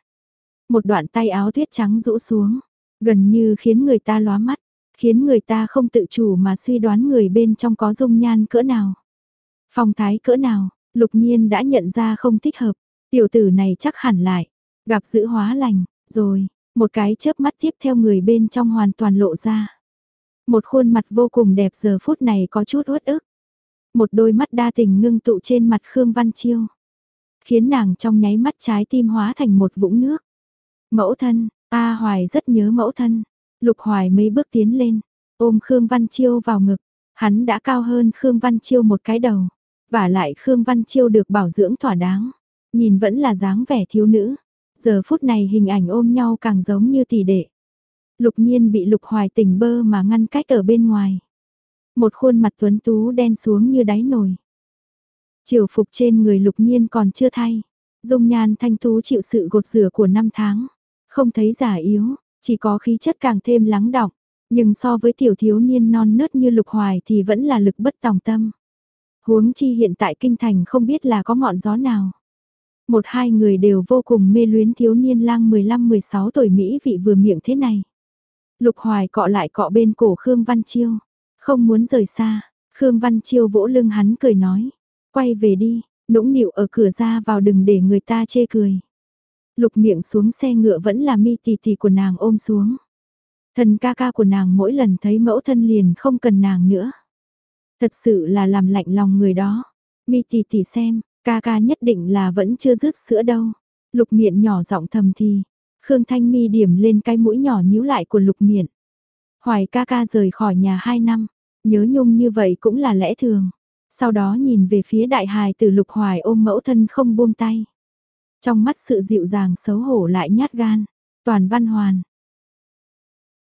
Một đoạn tay áo tuyết trắng rũ xuống, gần như khiến người ta lóa mắt, khiến người ta không tự chủ mà suy đoán người bên trong có dung nhan cỡ nào. Phong thái cỡ nào, lục nhiên đã nhận ra không thích hợp, tiểu tử này chắc hẳn lại, gặp giữ hóa lành, rồi, một cái chớp mắt tiếp theo người bên trong hoàn toàn lộ ra. Một khuôn mặt vô cùng đẹp giờ phút này có chút uất ức một đôi mắt đa tình ngưng tụ trên mặt Khương Văn Chiêu. Khiến nàng trong nháy mắt trái tim hóa thành một vũng nước. Mẫu thân, A Hoài rất nhớ mẫu thân. Lục Hoài mấy bước tiến lên, ôm Khương Văn Chiêu vào ngực. Hắn đã cao hơn Khương Văn Chiêu một cái đầu. Và lại Khương Văn Chiêu được bảo dưỡng thỏa đáng. Nhìn vẫn là dáng vẻ thiếu nữ. Giờ phút này hình ảnh ôm nhau càng giống như tỷ đệ. Lục nhiên bị lục hoài tỉnh bơ mà ngăn cách ở bên ngoài. Một khuôn mặt tuấn tú đen xuống như đáy nồi. Triều phục trên người lục nhiên còn chưa thay. Dung nhan thanh tú chịu sự gột rửa của năm tháng. Không thấy giả yếu, chỉ có khí chất càng thêm lắng đọng. Nhưng so với tiểu thiếu niên non nớt như lục hoài thì vẫn là lực bất tòng tâm. Huống chi hiện tại kinh thành không biết là có ngọn gió nào. Một hai người đều vô cùng mê luyến thiếu niên lang 15-16 tuổi Mỹ vị vừa miệng thế này. Lục hoài cọ lại cọ bên cổ Khương Văn Chiêu. Không muốn rời xa, Khương Văn Chiêu vỗ lưng hắn cười nói. Quay về đi, nũng nịu ở cửa ra vào đừng để người ta chê cười. Lục miệng xuống xe ngựa vẫn là mi tì tì của nàng ôm xuống. Thần ca ca của nàng mỗi lần thấy mẫu thân liền không cần nàng nữa. Thật sự là làm lạnh lòng người đó. Mi tì tì xem, ca ca nhất định là vẫn chưa rứt sữa đâu. Lục miệng nhỏ giọng thầm thì. Khương Thanh Mi điểm lên cái mũi nhỏ nhíu lại của lục miệng. Hoài ca ca rời khỏi nhà hai năm. Nhớ nhung như vậy cũng là lẽ thường. Sau đó nhìn về phía đại hài từ lục hoài ôm mẫu thân không buông tay. Trong mắt sự dịu dàng xấu hổ lại nhát gan. Toàn văn hoàn,